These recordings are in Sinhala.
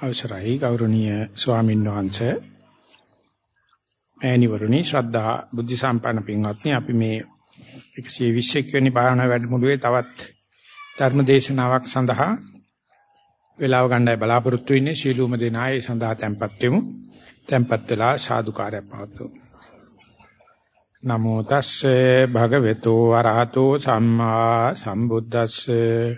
අවසරයි ගෞරවනීය ස්වාමීන් වහන්සේ. මෑණිවරුනි ශ්‍රද්ධා බුද්ධ සම්පන්න පින්වත්නි අපි මේ 121 වෙනි භාවනා වැඩමුළුවේ තවත් ධර්ම දේශනාවක් සඳහා වේලාව ගන්නයි බලාපොරොත්තු වෙන්නේ. ශීලූම දෙනායේ සඳහා tempත් වෙමු. tempත් වෙලා සාදුකාරයක් පවතුමු නමෝ තස්සේ භගවතු වරහතෝ සම්මා සම්බුද්දස්සේ.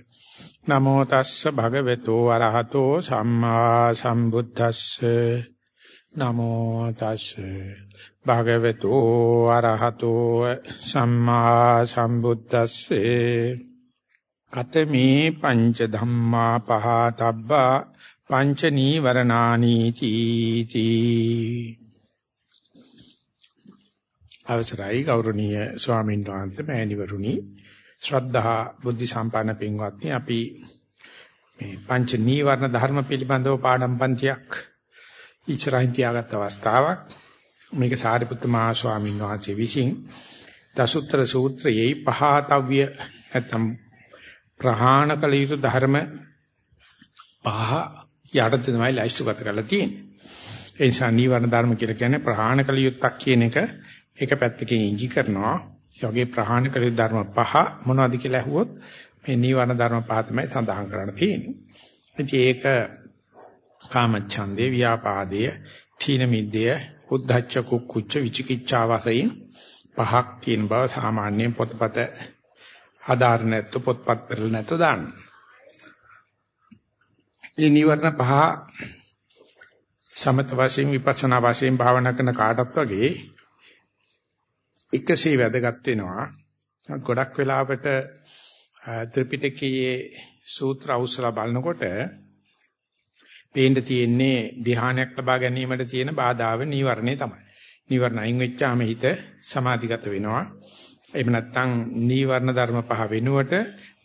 නමෝ තස්ස භගවතු වරහතෝ සම්මා සම්බුද්දස්සේ. නමෝ තස්ස භගවතු වරහතෝ සම්මා සම්බුද්දස්සේ. කතමේ පංච ධම්මා පහතබ්බා පංච නීවරණානි තීති අවසරයි ගෞරවනීය ස්වාමීන් වහන්සේ මෑණිවරුනි ශ්‍රද්ධා බුද්ධ සම්පන්න පින්වත්නි අපි මේ පංච නීවරණ ධර්ම පිළිබඳව පාඩම් පන්තියක් ඉස්සරහින් තියාගත් අවස්ථාවක් මේක සාරිපුත්ත මහා ස්වාමීන් වහන්සේ විසින් දසුත්‍ර සූත්‍රයේ පහතව්‍ය නැත්නම් ප්‍රහාණ කළ යුතු ධර්ම පහ යටතේ තමයි ලයිස්තුගත කරලා තියෙන්නේ. ඒ නිසා නීවරණ ධර්ම කියලා කියන්නේ ප්‍රහාණ කළ යුත්තක් කියන එක එක පැත්තකින් ඉඟි කරනවා යෝගේ ප්‍රහාණ කළ ධර්ම පහ මොනවද කියලා ඇහුවොත් මේ නීවරණ ධර්ම පහ තමයි සඳහන් කරන්න තියෙන්නේ. ඉතින් ඒක කාමච්ඡන්දේ ව්‍යාපාදයේ තීන මිද්දය උද්ධච්ච කුක්කුච්ච විචිකිච්ඡා වශයෙන් පහක් තියෙන බව සාමාන්‍යයෙන් පොතපත ආධාර නැත්තු පොත්පත් පෙරල නැත්තු දාන්න. මේ නීවරණ පහ සමත වශයෙන් විපස්සනා වශයෙන් භාවනා කරන කාටත් වගේ එකසේ වැදගත් වෙනවා. ගොඩක් වෙලාවට ත්‍රිපිටකයේ සූත්‍ර අවසලා බලනකොට පේන්න තියෙන්නේ ධ්‍යානයක් ලබා ගැනීමට තියෙන බාධාව නීවරණේ තමයි. නීවරණ අයින් වෙච්චාම හිත සමාධිගත වෙනවා. එහෙම නැත්නම් නීවරණ ධර්ම පහ වෙනුවට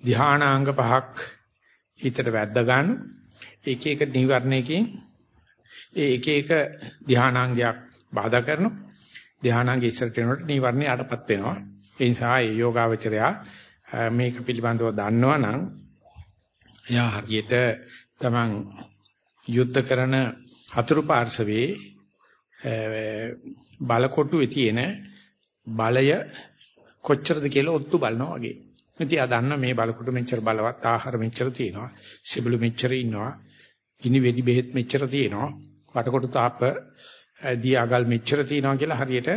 ධානාංග පහක් හිතට වැද්දා ගන්න. එක එක නීවරණයකින් ඒ එක එක ධානාංගයක් බාධා කරනවා. ධානාංගය ඉස්සරට එනකොට නීවරණේ අඩපත් වෙනවා. ඒ නිසා මේ යෝගාවචරයා මේක පිළිබඳව දන්නවනම් එයා හරියට තමන් යුද්ධ කරන හතුරු පාර්ශවයේ බලකොටුවේ තියෙන බලය කොච්චරද කියලා ඔත්තු බලනවා වගේ. ඉතින් ආ දන්න මේ බලකොටු මෙච්චර බලවත් ආහාර මෙච්චර තියෙනවා. සිබළු මෙච්චර ඉන්නවා. ගිනි වෙඩි බෙහෙත් මෙච්චර තියෙනවා. වටකොටු තාප දී අගල් මෙච්චර තියෙනවා කියලා හරියට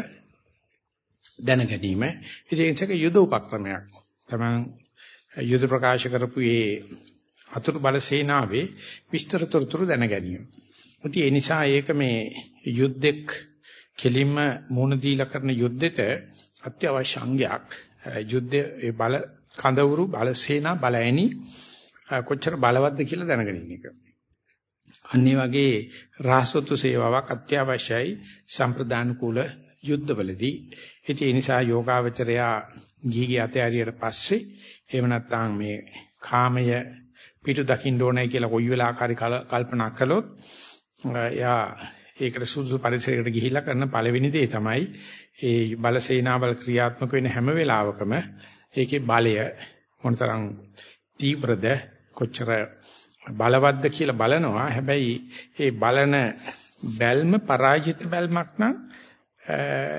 දැන ගැනීම. ඉතින් ඒක යුද උපක්‍රමයක්. තමන් යුද ප්‍රකාශ කරපු මේ අතුරු බල සේනාවේ විස්තර තොරතුරු දැන ගැනීම. ඉතින් ඒ නිසා ඒක මේ යුද්ධෙක් කෙලින්ම මුණ දීලා කරන යුද්ධෙට අත්‍යවශ්‍ය අංගයක්. යුද්ධයේ බල කඳවුරු බල සේනා බලඇණි කොච්චර බලවත්ද කියලා දැනගෙන ඉන්න එක. අනිත් වගේ රාසොත්තු සේවාවක් අත්‍යවශ්‍යයි සම්ප්‍රදාන කුල යුද්ධවලදී. ඉතින් ඒ නිසා යෝගාවචරයා ගිහිගේ අතේ හරියට පස්සේ එහෙම නැත්නම් මේ කාමය පිටු දකින්න ඕනයි කියලා කොයි වෙලාවකරි කල්පනා කළොත් එයා ඒකට සුදුසු පරිසරයකට ගිහිල්ලා කරන පළවෙනි දේ තමයි ඒ බලසේනාවල් ක්‍රියාත්මක වෙන හැම වෙලාවකම ඒකේ බලය මොනතරම් තීව්‍රද කොච්චර බලවත්ද කියලා බලනවා. හැබැයි ඒ බලන බැල්ම පරාජිත බැල්මක් නම්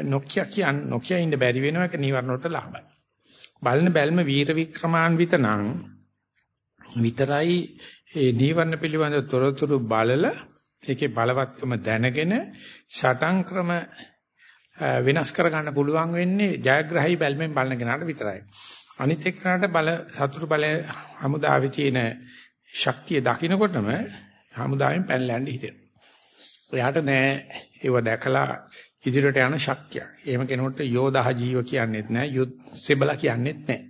නොකිය කියන් නොකිය ඉන්න බැරි වෙනවා. ඒක නිවර්ණ වලට ලාභයි. බලන බැල්ම වීර වික්‍රමාන්විත නම් විතරයි ඒ නීවරණ පිළිබඳ තොරතුරු බලලා ඒකේ බලවත්කම දැනගෙන සටන් ක්‍රම වෙනස් කර ගන්න පුළුවන් වෙන්නේ ජයග්‍රහී බැල්මෙන් බලන කෙනාට විතරයි. අනිත් එක්කනට බල සතුරු බල හමුදාවේ තියෙන ශක්තිය දකිනකොටම හමුදාවෙන් පැනලා යන්න හිතෙනවා. එයාට නෑ ඒව දැකලා ඉදිරියට යන ශක්තිය. එහෙම කෙනෙකුට යෝධහ ජීව කියන්නේත් නෑ යුත් සෙබලා කියන්නේත් නෑ.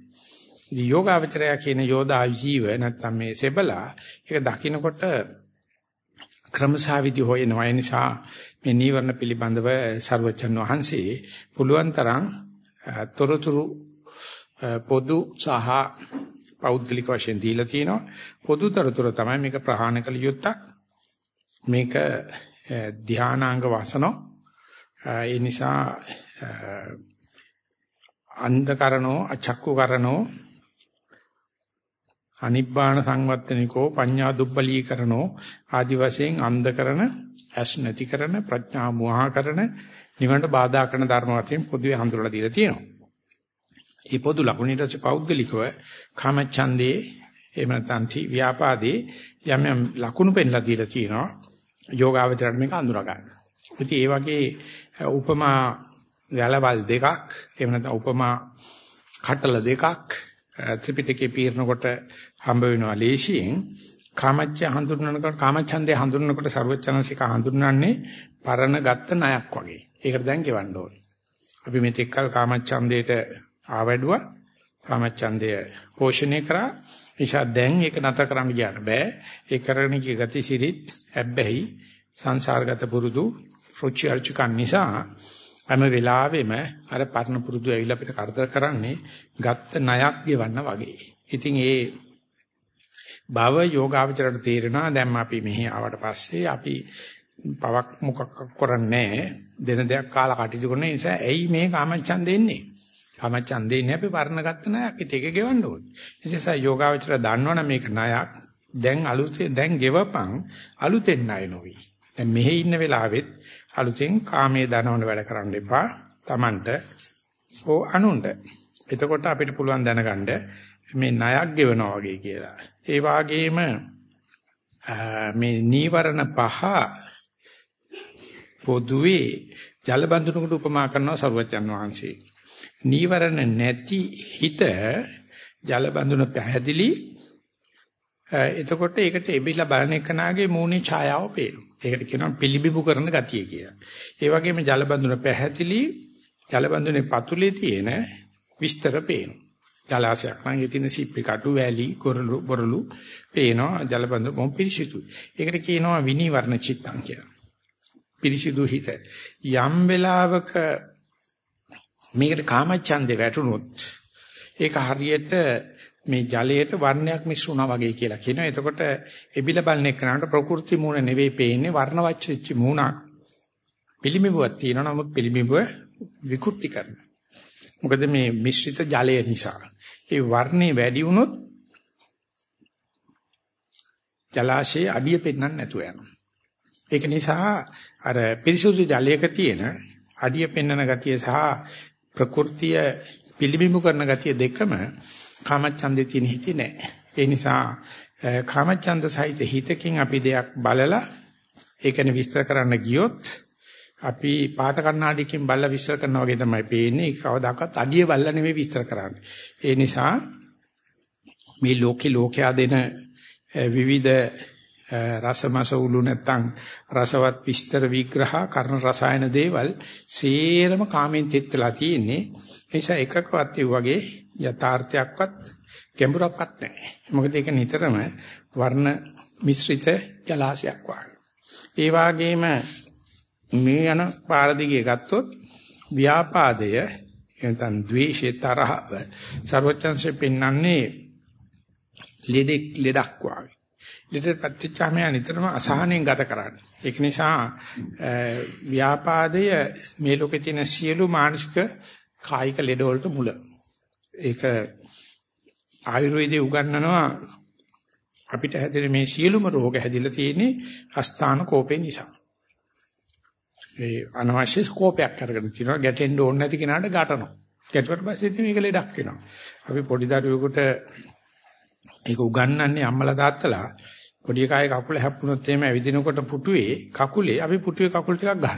ඉතින් යෝගාවචරය කියන යෝධා ජීව නැත්තම් මේ සෙබලා ඒක දකින්නකොට ක්‍රමසාවිදි හොයනවා. ඒ නිසා මේ නීවරණ පිළිබඳව ਸਰවචන් වහන්සේ පුළුවන් තරම් තොරතුරු පොදු සහ පෞද්ගලික වශයෙන් දීලා තියෙනවා. පොදු තොරතුරු තමයි මේක ප්‍රහාණ කළ යුත්තක්. මේක ධානාංග වාසනෝ ඒ නිසා අන්ධකරණෝ අචක්කු කරනෝ අනිබ්බාන සංවත්තනිකෝ පඤ්ඤා දුබ්බලීකරණෝ ආදි වශයෙන් අන්ධ කරන ඇස් නැති කරන ප්‍රඥා මුවහා කරන නිවනට බාධා කරන ධර්ම වශයෙන් පොදුවේ හඳුනලා දීලා තියෙනවා. මේ පොදු ලකුණු ඊට පස්සේ පෞද්ගලිකව කාමච්ඡන්දේ එහෙම නැත්නම් තී ව්‍යාපාදේ යම් යම් ලකුණු පෙන්ලා දීලා තියෙනවා. යෝගාවචරයට මේක අඳුර ගන්න. ඉතින් ඒ වගේ උපමා වැලවල් දෙකක් එහෙම නැත්නම් උපමා කටල දෙකක් ත්‍රිපිටකේ පීරනකොට හම්බ වෙනවා ලේසියෙන් කාමච්ඡ හඳුන්වනකොට කාමච්ඡන්දේ හඳුන්වනකොට ਸਰවචනසික හඳුන්වන්නේ පරණ ගත්ත ණයක් වගේ. ඒකට දැන් ගෙවන්න ඕනේ. අපි මෙතෙක් කල කාමච්ඡන්දේට ආවැඩුවා. කාමච්ඡන්දය පෝෂණය කරා. නිසා දැන් ඒක නතර කරන්න ගියාට බෑ. ඒ කරගෙන ගිය ගති සිරිත් හැබැයි සංසාරගත පුරුදු රුචි අරුචිකන් නිසා හැම වෙලාවෙම අර පරණ පුරුදු ඇවිල්ලා අපිට කරදර කරන්නේ ගත්ත ණයක් ගෙවන්න වගේ. ඉතින් ඒ භව යෝගාවචරයට තේරෙනවා දැන් අපි මෙහි ආවට පස්සේ අපි පවක් මොකක් කරන්නේ දෙන දෙයක් කාලා කටයුතු කරන නිසා ඇයි මේ කාමච්ඡන්ද එන්නේ? කාමච්ඡන්දේ ඉන්නේ අපි පරණ ගත්ත ණයක්. ඒක ගෙවන්න ඕනේ. ඒ නිසා යෝගාවචරය දන්නවනම් මේක ණයක්. දැන් අලුතෙන් දැන් ගෙවපන් අලුතෙන් ණය නොවි. දැන් මෙහි ඉන්න වෙලාවෙත් අලුතෙන් කාමයේ දනවන වැඩ කරන්න එපා. Tamanට ඕ අනුන්ට. එතකොට අපිට පුළුවන් දැනගන්න මේ ණයක් ගෙවනවා වගේ කියලා. ඒ වාගේම මේ නීවරණ පහ පොදුවේ ජල බඳුනකට උපමා කරනවා සරුවචන් වහන්සේ. නීවරණ නැති හිත ජල බඳුන පැහැදිලි එතකොට ඒකට එබිලා බලන එකනාගේ මූණේ ඡායාව පේනවා. ඒකට කියනවා පිළිබිඹු කරන ගතිය කියලා. ඒ වගේම ජල බඳුන පැහැදිලි ජල බඳුනේ පතුලේ තියෙන විස්තර පේනවා. ජලාශයක් නම් ඒ තියෙන සිප්පි කටු වැලි කොරළු බොරළු පේනවා ජල බඳුන බොම් පිරිසිදුයි. ඒකට කියනවා විනීවරණ චිත්තං කියලා. පිරිසිදු හිත. යම් වෙලාවක මේකට කාමච්ඡන්දේ වැටුනොත් ඒක හරියට මේ ජලයට වර්ණයක් මිශ්‍ර වගේ කියලා කියනවා. එතකොට එබිල බලන එක්කනට ප්‍රകൃති මූණ නෙවෙයි පේන්නේ වර්ණ වච්චිච්ච මූණක්. පිළිඹුවක් තියෙනවා නමුත් පිළිඹුව විකෘති කරනවා. මොකද මේ මිශ්‍රිත ජලය නිසා. ඒ වර්ණේ වැඩි වුණොත් ජලාශයේ අඩිය පෙන්වන්න නැතුව යනවා. ඒක නිසා අර පිරිසුදු ජලයක තියෙන අඩිය පෙන්වන ගතිය සහ ප්‍රകൃතිය පිළිඹු කරන ගතිය දෙකම කාමච්ඡන්දේ තියෙන හිතේ නැහැ. ඒ නිසා කාමච්ඡන්ද සහිත හිතකින් අපි දෙයක් බලලා ඒකනේ විස්තර කරන්න ගියොත් අපි පාට කණ්ණාඩියකින් බලලා විස්තර කරනවා වගේ තමයි පේන්නේ. ඒක කවදාකවත් අඩිය බලලා නෙමෙයි විස්තර කරන්නේ. ඒ නිසා මේ ලෝකේ ලෝකයා දෙන විවිධ රසමස උළු නැත්තම් රසවත් විස්තර විග්‍රහ කරන රසායන දේවල් සේරම කාමෙන් තෙත්ලා තියෙන්නේ. ඒ නිසා එකකවත් ඒ වගේ යථාර්ථයක්වත් ගැඹුරක්වත් නැහැ. මොකද ඒක නිතරම වර්ණ මිශ්‍රිත ජලාශයක් වගේ. ඒ වගේම මේ යන පාර දිගේ ගත්තොත් ව්‍යාපාදය එතන ද්වේෂය තරහව ਸਰවචන්සේ පෙන්වන්නේ ලෙඩෙක් ලෙඩක් වගේ. ලෙඩට පත්‍ච්චාම නිතරම අසහනෙන් ගත කරන්නේ. ඒක නිසා ව්‍යාපාදය මේ ලෝකේ තියෙන සියලු මානසික කායික ලෙඩ වලට මුල. ඒක ආයුර්වේදයේ උගන්වනවා අපිට හැදෙන මේ සියලුම රෝග හැදිලා තියෙන්නේ අස්ථාන කෝපේ නිසා. ඒ අනවශ්‍ය කෝපයක් අරගෙන තිනවා ගැටෙන්න ඕනේ නැති කෙනාට ගැටනවා. ගැටුවට පස්සේ ඉතින් මේක ලෙඩක් වෙනවා. අපි පොඩි දරුවෙකුට ඒක උගන්වන්නේ අම්මලා තාත්තලා පොඩි කායේ කකුල හැප්පුණොත් එහෙම ඇවිදිනකොට පුටුවේ කකුලේ අපි පුටුවේ කකුල් ටිකක් ගහනවා.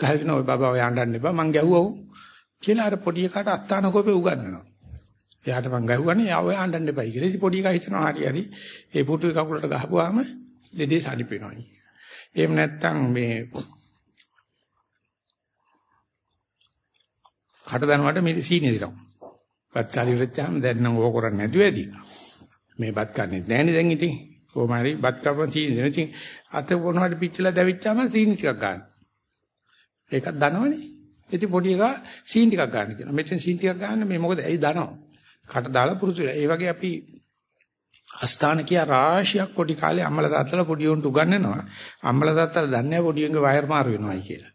ගහගෙන ඔය බබා ඔය අඬන්න එපා මං ගැහුවා කියලා අර පොඩි එකාට අත්තාන කෝපේ උගන්වනවා. එයාට මං ගැහුවානේ යා ඔය අඬන්න එපයි කියලා. ඉතින් පොඩි එකා හිතනවා හරි හරි ඒ පුටුවේ කකුලට ගහපුවාම ලෙඩේ සනිපෙනවා කියලා. එහෙම නැත්නම් මේ කට දනවට මේ සීනිය දෙනවා. බත් කාලි ඉවරච්චාම දැන් නම් ඕක කරන්නේ නැතුව ඇති. මේ බත් කන්නේ නැහැනේ දැන් ඉතින්. කොහොම හරි බත් කපන සීනි දෙන. ඉතින් අත මොනවද පිච්චලා දැවිච්චාම සීනි ටිකක් ගන්න. ඒකක් දනවනේ. ඉතින් පොඩි එකා සීන් ටිකක් ගන්න කියනවා. මෙතෙන් සීන් ටිකක් ගන්න මේ මොකද ඇයි දනව. කට දාලා පුරුදු වෙලා. ඒ වගේ අපි අස්ථාන කියා රාශියක් පොඩි කාලේ අම්මලා තාත්තලා පොඩි උන්ට උගන්වනවා. අම්මලා තාත්තලා දන්නේ නැහැ පොඩි උන්ගේ වයර් මාරු වෙනවයි කියලා.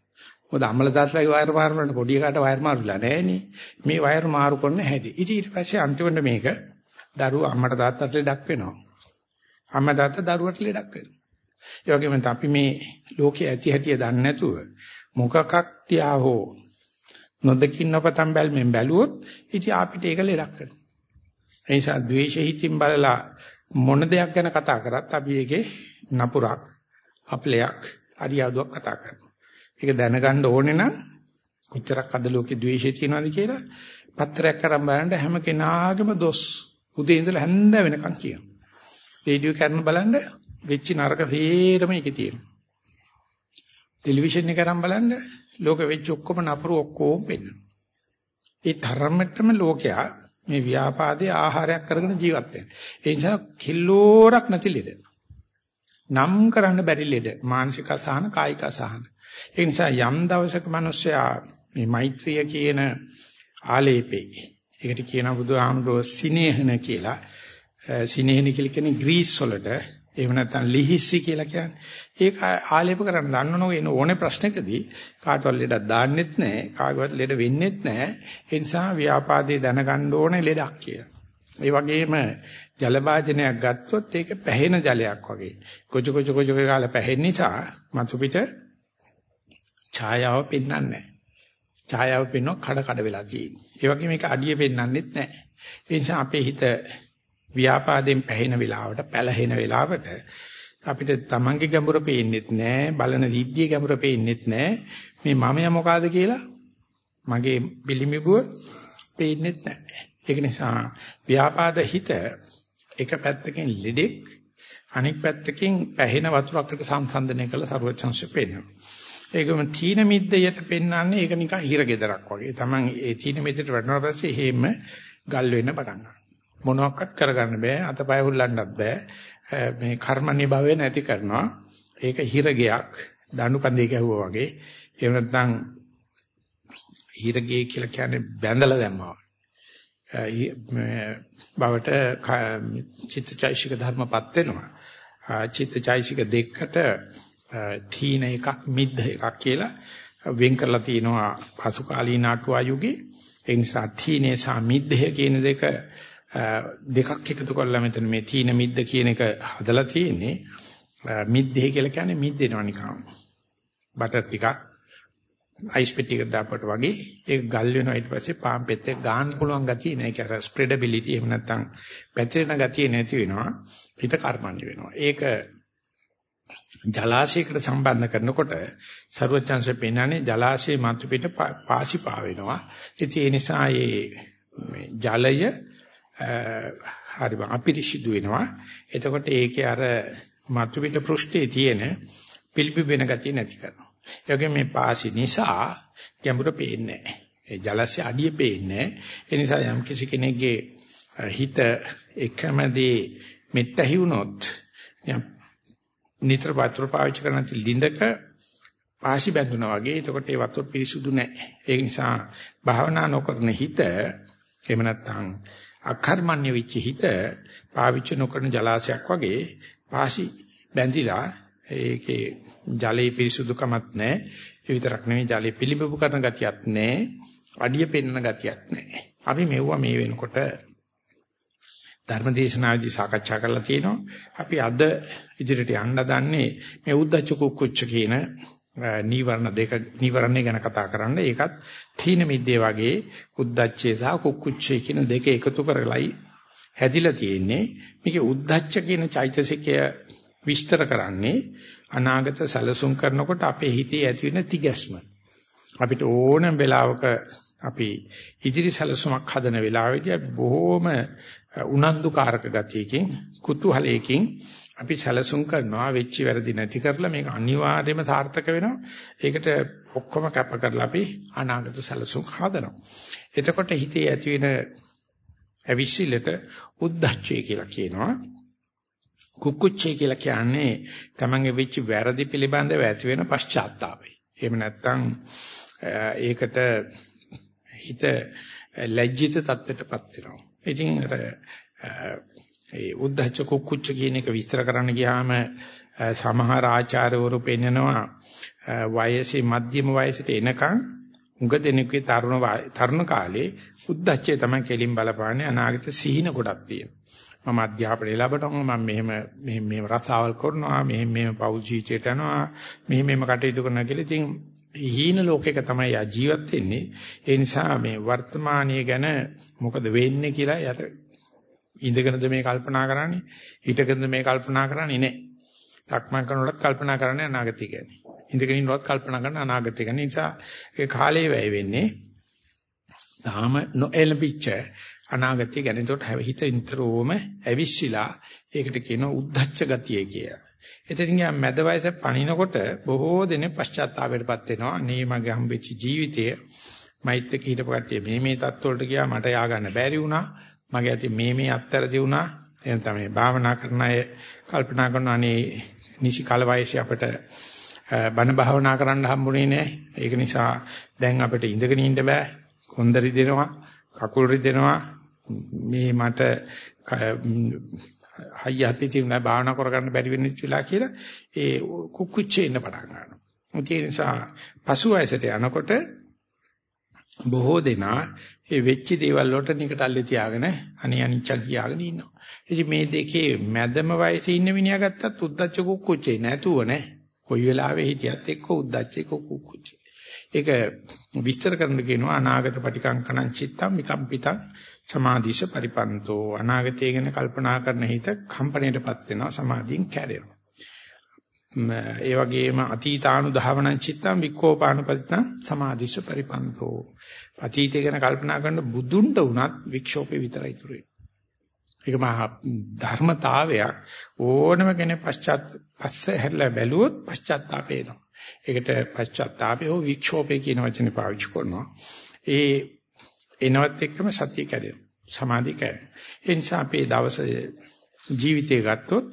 මොකද අම්මලා තාත්තලාගේ වයර් මාරු වුණාට පොඩි එකාට වයර් මාරු වෙලා නැහනේ. මේ වයර් මාරු කරන හැටි. ඉතින් ඊට පස්සේ අන්තිමට මේක දරුවා අම්මට තාත්තට ලෙඩක් වෙනවා. අම්මා තාත්තා දරුවට ලෙඩක් වෙනවා. ඒ වගේම අපි මේ ලෝකයේ ඇති හැටිය දන්නේ නැතුව මොකක්ක් තියා හෝ නොදකින් නොපතන් බැල්මෙන් බැලුවොත් ඉතින් අපිට ඒක ලෙඩක් වෙනවා. ඒ නිසා ද්වේෂ හිතින් බලලා මොන දෙයක් ගැන කතා කරත් අපි ඒකේ නපුරක් අපලයක් අරියාදුවක් කතා කරනවා. ඒක දැනගන්න ඕනේ නම් කොච්චරක් අද ලෝකේ ද්වේෂය තියෙනවද කියලා පත්‍රයක් අරන් බලන්න හැම කෙනාගේම දොස් උදේ ඉඳලා හැන්ද වෙනකන් කියනවා. රේඩියෝ කරන බලන්න වෙච්ච නරක තේරම එකේ තියෙනවා. ටෙලිවිෂන් එක අරන් බලන්න ලෝක වෙච්ච ඔක්කොම නපුරු ඔක්කොම පෙන්වනවා. ඒ තරමටම ලෝකයා මේ ව්‍යාපාදයේ ආහාරයක් කරගෙන ජීවත් වෙනවා. ඒ නිසා කිල්ලෝරක් නැති ලෙඩ. නම් කරන්න බැරි ලෙඩ. මානසික අසහන, කායික අසහන. ඒ නිසා යම් දවසක මිනිස්සයා මේ මෛත්‍රිය කියන ආලේපේ. ඒකට කියන බුදුහාමුදුරුවෝ සිනේහන කියලා. සිනේහන කියලා කියන්නේ ග්‍රීස් වලට එහෙම නැත්නම් ලිහිස්සි කියලා කියන්නේ. ඒක ආලේප කරන්න දන්නවනෝ එන ඕනේ ප්‍රශ්නකදී කාටවත් ලෙඩක් දාන්නෙත් නැහැ. කාගවත් ලෙඩ වෙන්නෙත් නැහැ. ඒ නිසා ව්‍යාපාදේ දැනගන්න ඕනේ ලෙඩක් කියලා. ඒ වගේම ජල වාජනයක් ගත්තොත් ඒක පැහෙන ජලයක් වගේ. කොච කොච කොච කාලා පැහෙන නිසා මතු පිට ඡායාව පෙන්වන්නේ නැහැ. ඡායාව පෙන්වන කඩ කඩ වෙලා තියෙන්නේ. ඒ වගේ මේක අඩිය පෙන්වන්නෙත් නැහැ. ඒ නිසා අපේ හිත ව්‍යාපාදයෙන් පැහෙන වෙලාවට, පැලහෙන වෙලාවට අපිට තමන්ගේ ගැඹුර පේන්නෙත් නැහැ, බලන දිද්දියේ ගැඹුර පේන්නෙත් නැහැ. මේ මමයා මොකಾದ කියලා මගේ පිළිමිබුව පේන්නෙත් නැහැ. ඒක නිසා ව්‍යාපාද හිත එක පැත්තකින් ලෙඩෙක් අනෙක් පැත්තකින් පැහෙන වතුරකට සංසන්දනය කළ ਸਰවචන්සු පේනවා. ඒකම තීන මිද්දයට පෙන්වන්නේ ඒක නිකන් හිරගෙදරක් වගේ. Taman ඒ තීන මිද්දට වැටෙනවා පස්සේ හේම ගල් වෙන්න පටන් ගන්නවා. මොනවත් කරගන්න බෑ. අතපය හුල්ලන්නත් බෑ. මේ කර්මන්නේ භාවය නැති කරනවා. ඒක හිරගයක් දණු කන්දේ ගැහුවා වගේ. එහෙම නැත්නම් හිරගේ කියලා කියන්නේ බැඳලා දැම්මා. බවට චිත්තචෛසික ධර්මපත් වෙනවා. චිත්තචෛසික දෙකට තීන එකක් මිද්ද එකක් කියලා වෙන් කරලා තිනවා පසු කාලීන අටුවා යුගයේ ඒ නිසා තීනේ සහ මිද්දය කියන දෙක දෙකක් එකතු කරලා මෙතන මේ තීන මිද්ද කියන එක හදලා තියෙන්නේ. මිද්දේ කියලා කියන්නේ මිද්දේනවා නිකන්. බටර් ටිකක් අයිස් පෙට්ටියක දාපට වගේ ඒක ගල් වෙනවා. ඊට පස්සේ පාම් පෙත්තේ ගාන්න පුළුවන් ගතිය නෑ. ඒක අර ස්ප්‍රෙඩබිලිටි එහෙම නැත්නම් පැතිරෙන ගතිය නැති වෙනවා. හිත කර්මන්නේ වෙනවා. ඒක ජලාශයකට සම්බන්ධ කරනකොට ਸਰවඥාන්සේ පෙන්නන්නේ ජලාශයේ මතු පිට පාසි පාවෙනවා. ඉතින් ඒ නිසා මේ ජලය හරිම අපිරිසිදු වෙනවා. එතකොට ඒකේ අර මතු පිට පෘෂ්ඨයේ තියෙන පිළිපිබෙන ගතිය නැති කරනවා. ඒ වගේම මේ පාසි නිසා ගැඹුර පේන්නේ නැහැ. ඒ ජලස්‍ය අඩිය පේන්නේ නැහැ. ඒ නිසා යම් කිසි කෙනෙක්ගේ හිත එකමදී මෙට්ටහි වුණොත් නිතර වතුර පාවිච්චි කරන ලිඳක පාසි බැඳුනා වගේ. එතකොට ඒ වතුර පිරිසුදු නැහැ. ඒ නිසා භාවනා නොකරන හිත එහෙම නැත්නම් අකර්මණ්‍ය වෙච්ච හිත පාවිච්චි නොකරන ජලාශයක් වගේ පාසි බැඳිලා ඒකේ ජලයේ පිරිසුදුකමක් නැහැ. ඒ විතරක් නෙවෙයි ජලයේ පිළිඹු කරන ගතියක් නැහැ. අඩිය පෙන්නන ගතියක් නැහැ. අපි මෙවුවා මේ වෙනකොට ධර්මදේශනාදී සාකච්ඡා කරලා තියෙනවා. අපි අද ඉදිරියට යන්න දන්නේ මේ උද්දච්ච කුක්කුච්ච කියන නීවරණ දෙක නීවරණේ ගැන කතා කරන්න. ඒකත් තීන මිද්දේ වගේ උද්දච්චේ සහ කුක්කුච්චේ කියන දෙක එකතු කරලයි හැදිලා තියෙන්නේ. මේකේ උද්දච්ච කියන චෛතසිකය විස්තර කරන්නේ අනාගත සැලසුම් කරනකොට අපේ හිතේ ඇති වෙන තිගැස්ම. අපිට ඕනම වෙලාවක අපි ඉදිරි සැලසුමක් හදන වෙලාවෙදී බොහොම උනන්දුකාරක ගතියකින් කුතුහලයකින් අපි සැලසුම් කරනවා වෙච්ච වැරදි නැති කරලා මේක අනිවාර්යයෙන්ම සාර්ථක වෙනවා. ඒකට ඔක්කොම කැප කරලා අපි අනාගත සැලසුම් හදනවා. එතකොට හිතේ ඇති වෙන අවිශ්සිලට උද්දච්චය කියලා කියනවා. කුක්කුච්චය කියලා කියන්නේ තමන්ගේ වෙච්ච වැරදි පිළිබඳව ඇති වෙන පශ්චාත්තාපය. එහෙම නැත්නම් ඒකට හිත ලැජ්ජිත තත්ත්වයටපත් වෙනවා. ඉතින් අර ඒ උද්දච්ච කුක්කුච්ච කියන එක විස්තර කරන්න ගියාම සමහර ආචාර්යවරු පෙන්නනවා වයසේ මධ්‍යම වයසට එනකන් උඟ දෙනෙකුගේ තරුණ තරුණ කාලේ උද්දච්චය තමයි කෙලින් බලපාන්නේ අනාගත සිහින ගොඩක් තියෙනවා. මම අධ්‍යාපනය ලැබනවා මම මෙහෙම මෙහෙම මෙහෙම රසාවල් කරනවා මෙහෙම මෙහෙම පෞල් ජීවිතයට යනවා මෙහෙම මෙහෙම කටයුතු කරනවා කියලා ඉතින් හීන ලෝකයක තමයි යා ජීවත් වෙන්නේ ඒ නිසා මේ වර්තමානීය ගැන මොකද වෙන්නේ කියලා යට ඉඳගෙනද මේ කල්පනා කරන්නේ හිටගෙනද මේ කල්පනා කරන්නේ නැහැ. තක්මන් කරනකොටත් කල්පනා කරන්නේ අනාගතය ගැන. ඉඳගෙන ඉන්නවත් කල්පනා කරන අනාගතය ගැන. නිසා ඒ කාලේ වැය වෙන්නේ තාම නොඑලපිච්ච අනාගතය ගැන. ඒකට හිත නිතරම ඇවිස්සීලා ඒකට කියනවා උද්දච්ච ගතිය කියලා. එතනින් යා මැද වයස පණිනකොට බොහෝ දෙනෙක් පශ්චාත්තාපයටපත් වෙනවා. අනේ මගේ හම්බෙච්ච ජීවිතය මෛත්‍රික හිටපු කට්ටිය මේ මේ தත්වලට ගියා මට යා ගන්න බැරි වුණා. මගේ ඇති මේ මේ අත්තරදි වුණා. එහෙනම් තමයි භාවනා කරන අය කල්පනා කරනවා අනේ නිසි කාල වයසේ අපිට බණ භාවනා කරන්න හම්බුනේ නැහැ. ඒක නිසා දැන් අපිට ඉඳගෙන ඉන්න බෑ. කොන්ද රිදෙනවා, කකුල් රිදෙනවා. මේ මට හයිය හති තියුණා භාවනා කරගන්න බැරි වෙන ඉච්චිලා කියලා ඒ කුකුච්චේ ඉන්න පටන් ගන්නවා. ඒ නිසා පසු වයසට යනකොට බොහෝ දෙනා ඒ වෙච්ච දේවල් වලට නිකටල්ලේ තියාගෙන අනේ අනිච්චක් කියාගෙන ඉන්නවා. ඉතින් මේ දෙකේ මැදම වයසේ ඉන්න මිනිහා ගත්තත් උද්දච්ච කුක්කුච්චේ නැතුව නෑ. කොයි වෙලාවෙ හිටියත් එක්ක උද්දච්ච එක්ක කුක්කුච්චේ. ඒක විස්තර කරන්න කියනවා අනාගත පටිකංකණං චිත්තම් විකම්පිතං සමාධිස පරිපන්තෝ අනාගතය ගැන කල්පනා කරන හිත කම්පණයටපත් වෙනවා සමාධියෙන් කැඩෙනවා. ඒ වගේම අතීතානු ධාවනං චිත්තං වික්ඛෝපානුපතිතං සමාධිස පරිපන්තෝ. අතීතය ගැන කල්පනා කරන බුදුන්ට උනත් වික්ෂෝපේ විතරයි ඉතුරු වෙන්නේ. ඒක මහා ධර්මතාවයක් ඕනම කෙනෙක් පශ්චාත් පස්ස හැරලා බැලුවොත් පශ්චාත්තාපේ එනවා. ඒකට පශ්චාත්තාපේ හෝ වික්ෂෝපේ කියන වචනේ පාවිච්චි කරනවා. ඒ එනවත් එක්කම සතිය කැඩෙනවා. සමාධිය කැඩෙනවා. ඒ නිසා අපේ දවසේ ජීවිතය ගත්තොත්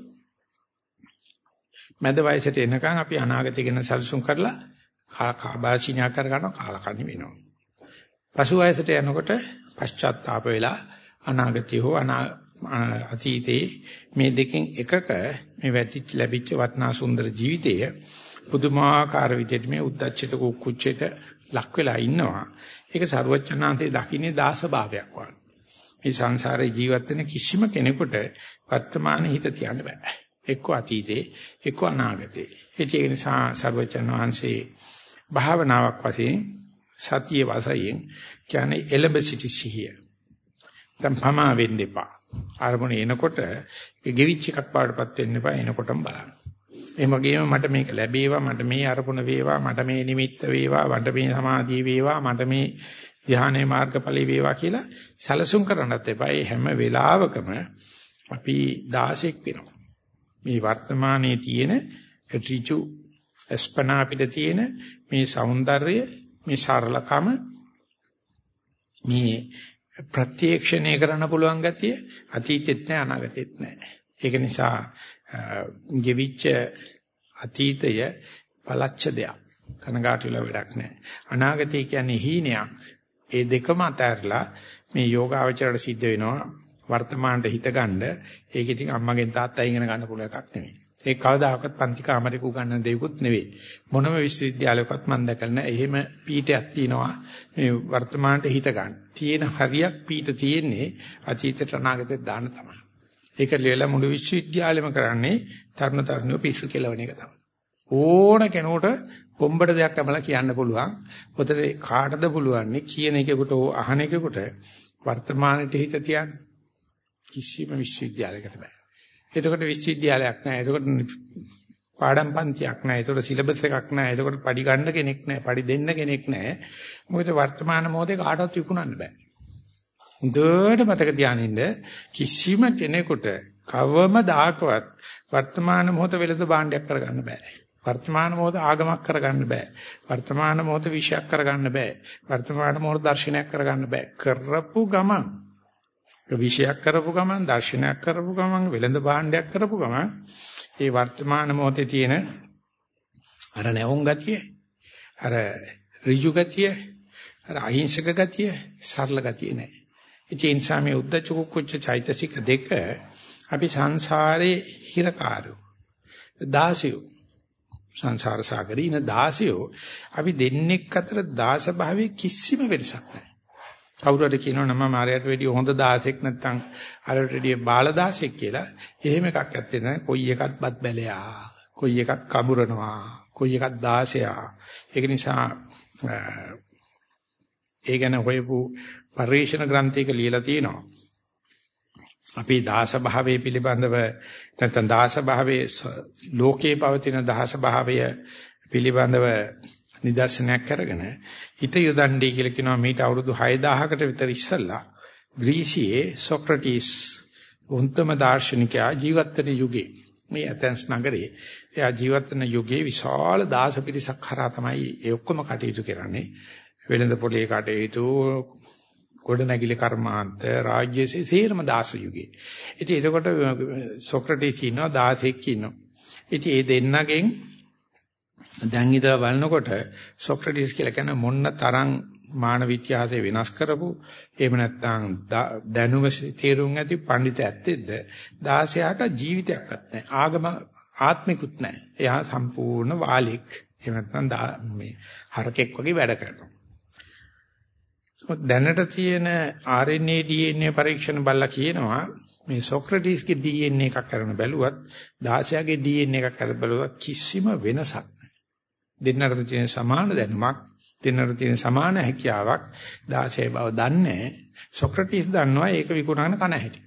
මැද වයසට එනකන් අපි අනාගතය ගැන සැලසුම් කරලා කාබාසිනා කර ගන්නවා කාලකන්ණි වෙනවා. පසු වයසට යනකොට පශ්චාත්තාප වෙලා අනාගතය හෝ අතීතේ මේ දෙකෙන් එකක මේ වැටිච්ච ලැබිච්ච වටනා සුන්දර ජීවිතය පුදුමාකාර විදිහට මේ උද්දච්චයට කුච්චයට ලක් වෙලා ඉන්නවා. ඒක ਸਰුවචනාන්තේ දකින්නේ දාස භාවයක් වගේ. මේ සංසාරේ ජීවත් වෙන කිසිම කෙනෙකුට වර්තමාන හිත තියන්න බෑ. එක්ක අතීතේ, එක්ක අනාගතේ. ඒ නිසා ਸਰුවචනාන්සේ භාවනාවක් වශයෙන් සතිය වශයෙන් කියන්නේ එලඹ සිටි සිහිය. දැන් පමා වෙන්න එපා. අරමුණ එනකොට ගෙවිච් එකක් පාඩපත් වෙන්න එපා එනකොටම බලන්න. එහෙම වගේම මට මේක ලැබේවා මට මේ අරමුණ වේවා මට මේ නිමිත්ත වේවා මට මේ සමාධිය වේවා මට මේ ධ්‍යානයේ මාර්ගඵලී වේවා කියලා සැලසුම් කරන්නත් එපා. ඒ හැම වෙලාවකම අපි 16ක් වෙනවා. මේ වර්තමානයේ තියෙන ඍජු ස්පනා අපිට තියෙන මේ సౌందර්යය මේ සරලකම මේ ප්‍රත්‍යක්ෂණය කරන්න පුළුවන් ගතිය අතීතෙත් නැහැ අනාගතෙත් නැහැ. ඒක නිසා ගෙවිච්ච අතීතය පළච්ච දෙයක්. කනගාටු වෙලා වැඩක් නැහැ. අනාගතය කියන්නේ හීනයක්. ඒ දෙකම අතහැරලා මේ යෝගාවචරයට සිද්ධ වෙනවා වර්තමානට හිත ගන්න. ඒක ඉතින් අම්මගෙන් තාත්තගෙන් ඉගෙන ගන්න පුළුවන් එකක් නෙමෙයි. ඒක කවදාකවත් පන්ති කාමරේක උගන්වන දෙයක්වත් නෙවෙයි. මොනම විශ්වවිද්‍යාලයකවත් මම දැකලා නැහැ. එහෙම පීඨයක් තියෙනවා මේ වර්තමානට හිත ගන්න. තියෙන හරියක් පීඨ තියෙන්නේ අතීතයට අනාගතයට දාන්න තමයි. ඒක ලියලා මුළු විශ්වවිද්‍යාලෙම කරන්නේ තරුණ තරුණියෝ පිස්සු කෙලවණ එක තමයි. ඕන කෙනෙකුට කොම්බට දෙයක් අපලා කියන්න පුළුවන්. ඔතන කාටද පුළුවන් කියන එකෙකුට අහන එකෙකුට වර්තමානයේ හිත තියන්න කිසිම විශ්වවිද්‍යාලයකට බෑ. එතකොට විශ්වවිද්‍යාලයක් නැහැ. එතකොට පාඩම් පන්තියක් නැහැ. එතකොට සිලබස් එකක් නැහැ. එතකොට පඩි ගන්න කෙනෙක් නැහැ. පඩි දෙන්න කෙනෙක් නැහැ. මොකද වර්තමාන මොහොතේ කාටවත් විකුණන්න බෑ. හොඳට මතක තියානින්න කිසිම කෙනෙකුට කවම දාකවත් වර්තමාන මොහොත වෙලද භාණ්ඩයක් කරගන්න බෑ. වර්තමාන මොහොත ආගමක් කරගන්න බෑ. වර්තමාන මොහොත විෂයක් කරගන්න බෑ. වර්තමාන මොහොත දර්ශනයක් කරගන්න බෑ. කරපු ගමන් විෂයක් කරපු ගමන් දර්ශනයක් කරපු ගමන් වෙලඳ භාණ්ඩයක් කරපු ගමන් ඒ වර්තමාන මොහොතේ තියෙන අර නැවුම් ගතිය අර ඍජු ගතිය අර අහිංසක ගතිය සරල ගතිය නෑ ඒ නිසා මේ උද්දච්ච කුච්ච චෛතසික දෙක අපි සංසාරේ හිරකාරයෝ දාසියෝ සංසාර සාගරේ ඉන 16 අපි දෙන්නෙක් අතර දාස භාවයේ කිසිම වෙනසක් නැහැ. කවුරු හරි කියනවා නම් මම ආරයට වැඩිය හොඳ 16ක් නැත්නම් ආරයට වැඩිය බාල 16ක් කියලා එහෙම එකක් ඇත්තේ නැහැ. කොයි එකත් බත් බැලයා. කොයි එකත් කඹරනවා. කොයි එකත් 16ා. ඒක නිසා ඒ ගැන හොයපු පරිශන ග්‍රන්ථයක ලියලා තියෙනවා. අපි දාස භාවයේ පිළිබඳව නැත්නම් දාස භාවයේ ලෝකේ පවතින දාස භාවය පිළිබඳව නිදර්ශනයක් කරගෙන හිත යොදන්නේ කියලා කියනවා මීට අවුරුදු 6000කට විතර ඉස්සෙල්ලා ග්‍රීසියේ සොක්‍රටිස් උන්තම දාර්ශනිකයා ජීවත් වෙන යුගයේ මේ ඇතෙන්ස් නගරේ එයා ජීවත් වෙන යුගයේ විශාල දාස පිරිසක් කරා තමයි ඒ ඔක්කොම කටයුතු කරන්නේ වෙළඳ පොලේ කටයුතු ගොඩනැගිලි කර්මාන්ත රාජ්‍යසේ සේරම දාස යුගයේ. ඉතින් එතකොට සොක්‍රටිස් ඉන්නවා 16ක් ඉන්නවා. ඉතින් ඒ දෙන්නගෙන් දැන් ඉඳලා බලනකොට සොක්‍රටිස් කියලා කියන මොන්න තරම් මානව ඉතිහාසය වෙනස් කරපු එහෙම නැත්නම් දැනුම තේරුම් ඇති පඬිත ඇත්තෙද්ද 16ට ජීවිතයක්වත් නැහැ. ආගම ආත්මිකුත් නැහැ. එයා සම්පූර්ණ වාලික්. එහෙම නැත්නම් මේ හරකෙක් වගේ වැඩ කරනවා. දැනට තියෙන RNA DNA පරීක්ෂණ බලලා කියනවා මේ සොක්‍රටිස්ගේ DNA එකක් කරන බැලුවත් 16ගේ DNA එකක් කරලා බැලුවත් කිසිම වෙනසක් නැහැ. දෙන්නටම තියෙන සමාන දැනුමක්, දෙන්නට තියෙන සමාන හැකියාවක් 16 බව දන්නේ සොක්‍රටිස් දන්නවා ඒක විකුණන කන හැටි.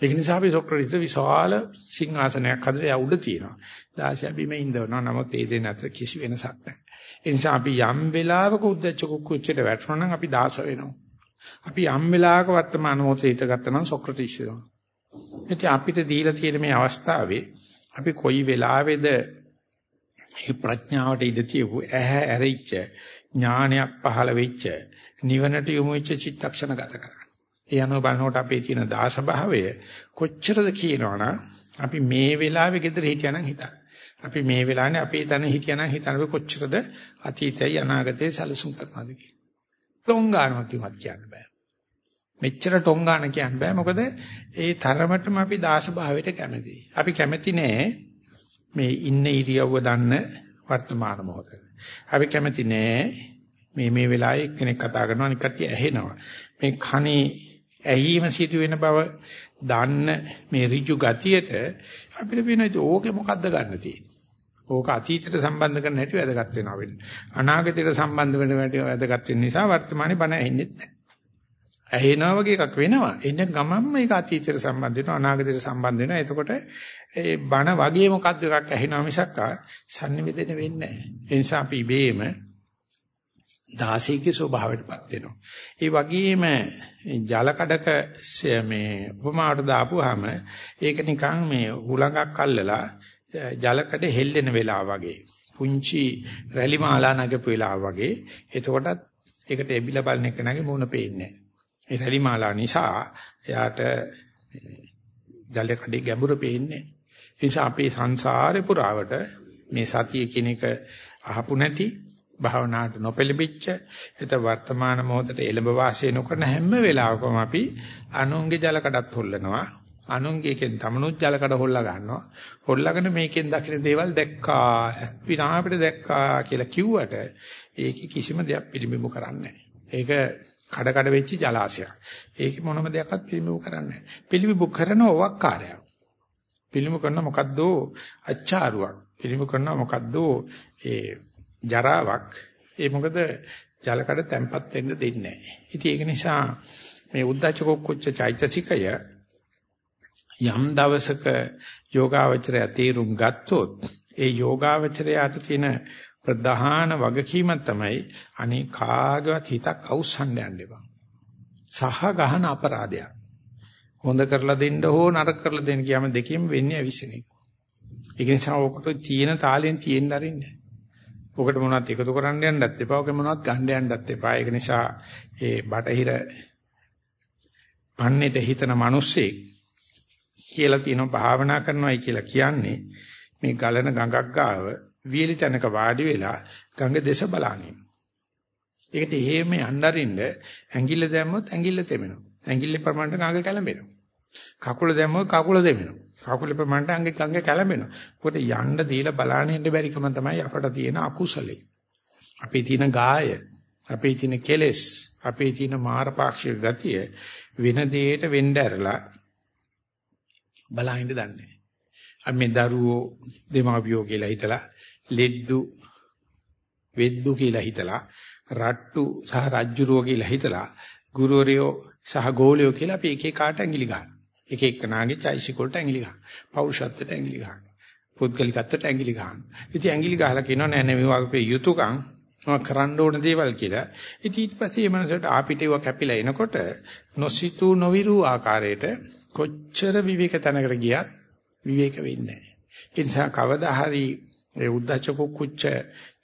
ඒක නිසා අපි සොක්‍රටිස් විශාල සිංහාසනයක් හදලා උඩ තියෙනවා. 16 බිම ඉඳවනවා. නමුත් ඒ දෙන්න අතර කිසි වෙනසක් නැහැ. ඒ නිසා අපි යම් වෙලාවක උද්දච්ච කුක්කුච්චට වැටුණා නම් අපි දාස වෙනවා. අපි යම් වෙලාවක වර්තමාන මොහොතේ හිත ගත්තා නම් සොක්‍රටිස් වෙනවා. ඉතින් අපිට දීලා තියෙන මේ අවස්ථාවේ අපි කොයි වෙලාවේද මේ ප්‍රඥාවට ඉඳ තියපු ඇහැ ඇරිච්ච ඥානයක් පහළ වෙච්ච නිවනට යොමු වෙච්ච චිත්තක්ෂණ ගත කරන්නේ. ඒ අනුව බලනකොට අපේ තියෙන දාස භාවය කොච්චරද කියනවනම් අපි මේ වෙලාවේ gedara හිටියනම් හිතන්න. අපි මේ වෙලාවේ අපේ තන හිටියනම් හිතන කොච්චරද අතීතයයි අනාගතයයි සැලසුම් කරනවද කියලා. ටොංගානක් කිව්වත් කියන්න බෑ. මෙච්චර ටොංගාන කියන්න බෑ මොකද ඒ තරමටම අපි දාස භාවයට කැමතියි. අපි කැමති නෑ මේ ඉන්න ඉරියව්ව දන්න වර්තමාන මොහොත. අපි කැමති නෑ මේ මේ වෙලාවේ එක්කෙනෙක් කතා කරනවා අනිත් කට්ටිය ඇහෙනවා. මේ කනේ ඇහිම සිදු වෙන බව දන්න මේ ඍජු ගතියට අපිට වෙනවා ඕකේ මොකද්ද ගන්න තියෙන්නේ. ඕක අතීතයට සම්බන්ධ කරන හැටි වැදගත් වෙනවා වෙන්නේ. අනාගතයට සම්බන්ධ වෙන හැටි වැදගත් වෙන නිසා වර්තමානයේ බණ ඇහෙන්නේ නැහැ. ඇහෙනවා වගේ එකක් වෙනවා. එන්න ගමන්ම ඒක අතීතයට සම්බන්ධ වෙනවා අනාගතයට සම්බන්ධ වෙනවා. එතකොට ඒ බණ වගේ මොකද්ද එකක් ඇහෙනවා මිසක් සම්නිවේදනය වෙන්නේ නැහැ. ඒ නිසා අපි ඉබේම දාසීගේ ස්වභාවයටපත් වෙනවා. ඒ වගේම ජල කඩක මේ උපමාවට දාපුවාම ඒක නිකන් මේ හුලඟක් අල්ලලා ජලකඩ හෙල්ලෙන වෙලාව වගේ පුංචි රැලි මාලා නගපු වෙලාව වගේ එතකොටත් ඒකට එබිලා බලන එක නැගේ මොන පේන්නේ ඒ රැලි මාලා නිසා එයාට ජලකඩේ ගැඹුර පේන්නේ ඒ නිසා අපේ සංසාරේ පුරාවට මේ සතිය කියන එක අහපු නැති භාවනාවට නොපෙළඹිච්ච එත වර්තමාන මොහොතේ එළඹ වාසය නොකරන හැම වෙලාවකම අපි අනුන්ගේ ජලකඩත් හොල්ලනවා. අනුන්ගේකෙන් තමනුත් ජලකඩ හොල්ලා ගන්නවා. හොල්ලාගෙන මේකෙන් දකින දේවල් දැක්කා, විනාපිට දැක්කා කියලා කිව්වට ඒකේ කිසිම දෙයක් පිළිඹු කරන්නේ ඒක කඩ කඩ වෙච්ච ජලාශයක්. ඒකේ මොනම දෙයක්වත් පිළිඹු කරන්නේ නැහැ. පිළිඹු කරන ඕවක්කාරයක්. පිළිඹු කරන මොකද්ද අච්චාරුවක්. පිළිඹු කරන මොකද්ද ඒ ජරාවක්. ඒ මොකද ජලකඩ තැම්පත් වෙන්න දෙන්නේ නැහැ. ඉතින් ඒක නිසා මේ උද්දච්ච කුච්ච චෛතසිකය යම් දවසක යෝගාවචරය තීරුම් ගත්තොත් ඒ යෝගාවචරයට තියෙන ප්‍රධාන වගකීම තමයි අනේ කාගවත් හිතක් අවුස්සන්න යන්න එපා. සහ ගහන අපරාධයක්. හොඳ කරලා දෙන්න හෝ නරක කරලා දෙන්න කියම දෙකෙන් වෙන්නේ අවිසෙන එක. ඒක නිසා ඔකට තියෙන තාලෙන් තියෙන්න අරින්න. ඔකට මොනවත් එකතු කරන්න යන්නත් එපා. ඔක මොනවත් ගන්න යන්නත් එපා. ඒක නිසා ඒ බටහිර පන්නේට හිතන මිනිස්සෙක් කියලා තියෙනවා භාවනා කරනවායි කියලා කියන්නේ මේ ගලන ගඟක් ගාව වියලි තැනක වාඩි වෙලා ගඟ දෙස බලන්නේ. ඒකට එහෙම යන්නරින්න ඇඟිල්ල දැම්මොත් ඇඟිල්ල තෙමෙනවා. ඇඟිල්ලේ ප්‍රමාණයට ගඟ කැළඹෙනවා. කකුල දැම්මොත් කකුල දෙමෙනවා. කකුල ප්‍රමාණයට අංගෙ ගංග කැළඹෙනවා. මොකද යන්න දීලා බලන්න ඉන්න බැරිකම තමයි අපට තියෙන අකුසලේ. අපේ තියෙන ගාය, අපේ තියෙන කෙලෙස්, අපේ තියෙන මාරපාක්ෂික ගතිය වෙන දෙයකට වෙන්න ඇරලා බලහින්ද දන්නේ. අපි මේ දරුවෝ දෙමාපියෝ කියලා හිතලා, ලෙඩ්ඩු වෙද්දු කියලා හිතලා, රට්ටු සහ රජ්ජුරුවෝ කියලා හිතලා, ගුරුවරයෝ සහ ගෝලියෝ කියලා අපි එක එක කාට ඇඟිලි ගන්නවා. එක එක නාගේ චෛසික වලට ඇඟිලි ගන්නවා. පෞරුෂත්වයට ඇඟිලි ගන්නවා. පුද්ගලිකත්වයට ඇඟිලි ගන්නවා. ඉතින් ඇඟිලි ගහලා කියනවා නෑ නෑ මේවා අපේ යුතුයකම් මම කරන්න ඕන දේවල් කියලා. ඉතින් ඊට පස්සේ මේ මනසට ආපිටේව කැපිලා එනකොට නොසිතූ නොවිරු ආකාරයට කොච්චර විවේක තැනකට ගියත් විවේක වෙන්නේ නැහැ. ඒ නිසා කවදා හරි ඒ උද්දච්ච කුච්ච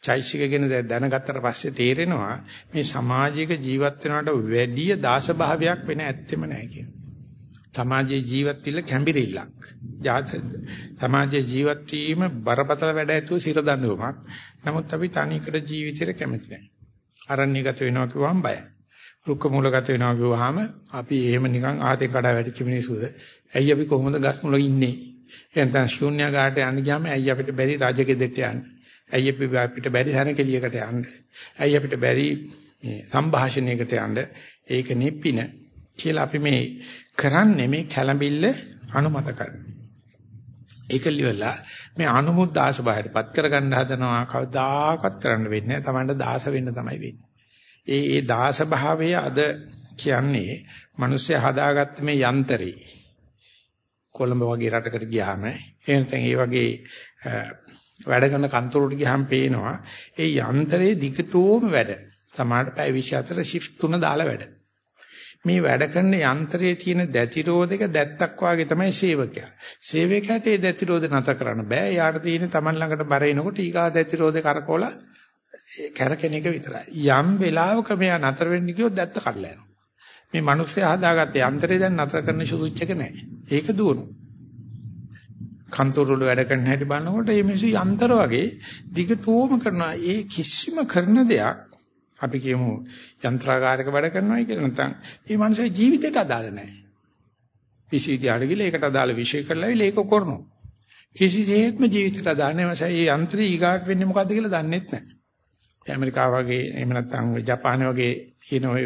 චෛසික ගැන දැනගත්තට පස්සේ තේරෙනවා මේ සමාජික ජීවත් වෙනවට වැඩිය දාස භාවයක් වෙන ඇත්තෙම නැහැ කියන. සමාජයේ ජීවත් වෙන්න කැඹිරිල්ලක්. සමාජයේ ජීවත් වීම බරපතල වැඩ ඇතුව සිර දඬුවමක්. නමුත් අපි තනිකර ජීවිතේට කැමති නැහැ. අරණ්‍යගත වෙනවා කිව්වම බයයි. රුක්ක මූලගත වෙනවා කිව්වහම අපි එහෙම නිකන් ආතේ කඩා වැටිච්ච මිනිස්සුද? ඇයි අපි කොහොමද ගස් මුල ඉන්නේ? එහෙනම් ශූන්‍යගාට යන්න ගියාම ඇයි අපිට බැරි රාජකෙදෙට යන්න? ඇයි අපිට බැරි හැනකෙලියකට යන්න? ඇයි අපිට බැරි මේ සංഭാෂණයකට යන්න? ඒක නිප්පින කියලා අපි මේ කරන්නේ මේ කැළඹිල්ල අනුමත කරන්නේ. ඒක liwලා මේ අනුමුත් දාස බාහිරපත් කරගන්න හදනවා කවදාකවත් කරන්න වෙන්නේ නැහැ. Tamanට දාස වෙන්න තමයි වෙන්නේ. ඒ ඒ දාස භාවය අද කියන්නේ මිනිස්සු හදාගත්ත මේ යන්ත්‍රේ. කොළඹ වගේ රටකට ගියාම එහෙනම් ඒ වගේ වැඩ කරන කන්තරුවට ගියාම පේනවා ඒ යන්ත්‍රයේ දිගටම වැඩ. සමහරට පැය 24 shift තුන දාලා වැඩ. මේ වැඩ කරන යන්ත්‍රයේ තියෙන දැතිරෝධක දැත්තක් වාගේ තමයි සේවකයා. සේවකයාට ඒ දැතිරෝධ නැතර කරන්න බෑ. යාට තියෙන Taman ළඟට බර එනකොට ඊගා දැතිරෝධ කරකෝල කැරකෙන එක විතරයි. යම් වෙලාවක මෙයා නතර වෙන්න ගියොත් දැත්ත කඩලා යනවා. මේ මිනිස්සයා හදාගත්ත යන්ත්‍රය දැන් නතර කරන්න සුදුච්ච එක නැහැ. ඒක දුවනවා. කන්තෝරවල වැඩ කරන හැටි බලනකොට මේ මිනිස්සු යන්ත්‍ර වගේ දිගටම කරනවා. ඒ කිසිම කරන දෙයක් අපි කියමු යන්ත්‍රාගාරයක වැඩ කරනවායි කියලා නැත්නම් මේ මනුස්සයා ජීවිතයට අදාළ නැහැ. විශ්වවිද්‍යාලෙ ගිහලා ඒකට අදාළ විෂය කරලා ඒක කරනවා. කිසිසේත්ම ජීවිතයට අදාළ නැහැ. මේ යන්ත්‍රය ඊගාට වෙන්නේ මොකද්ද කියලා දන්නෙත් නැහැ. ඇමරිකාව වගේ එහෙම නැත්නම් ජපාන වගේ තියෙන ඔය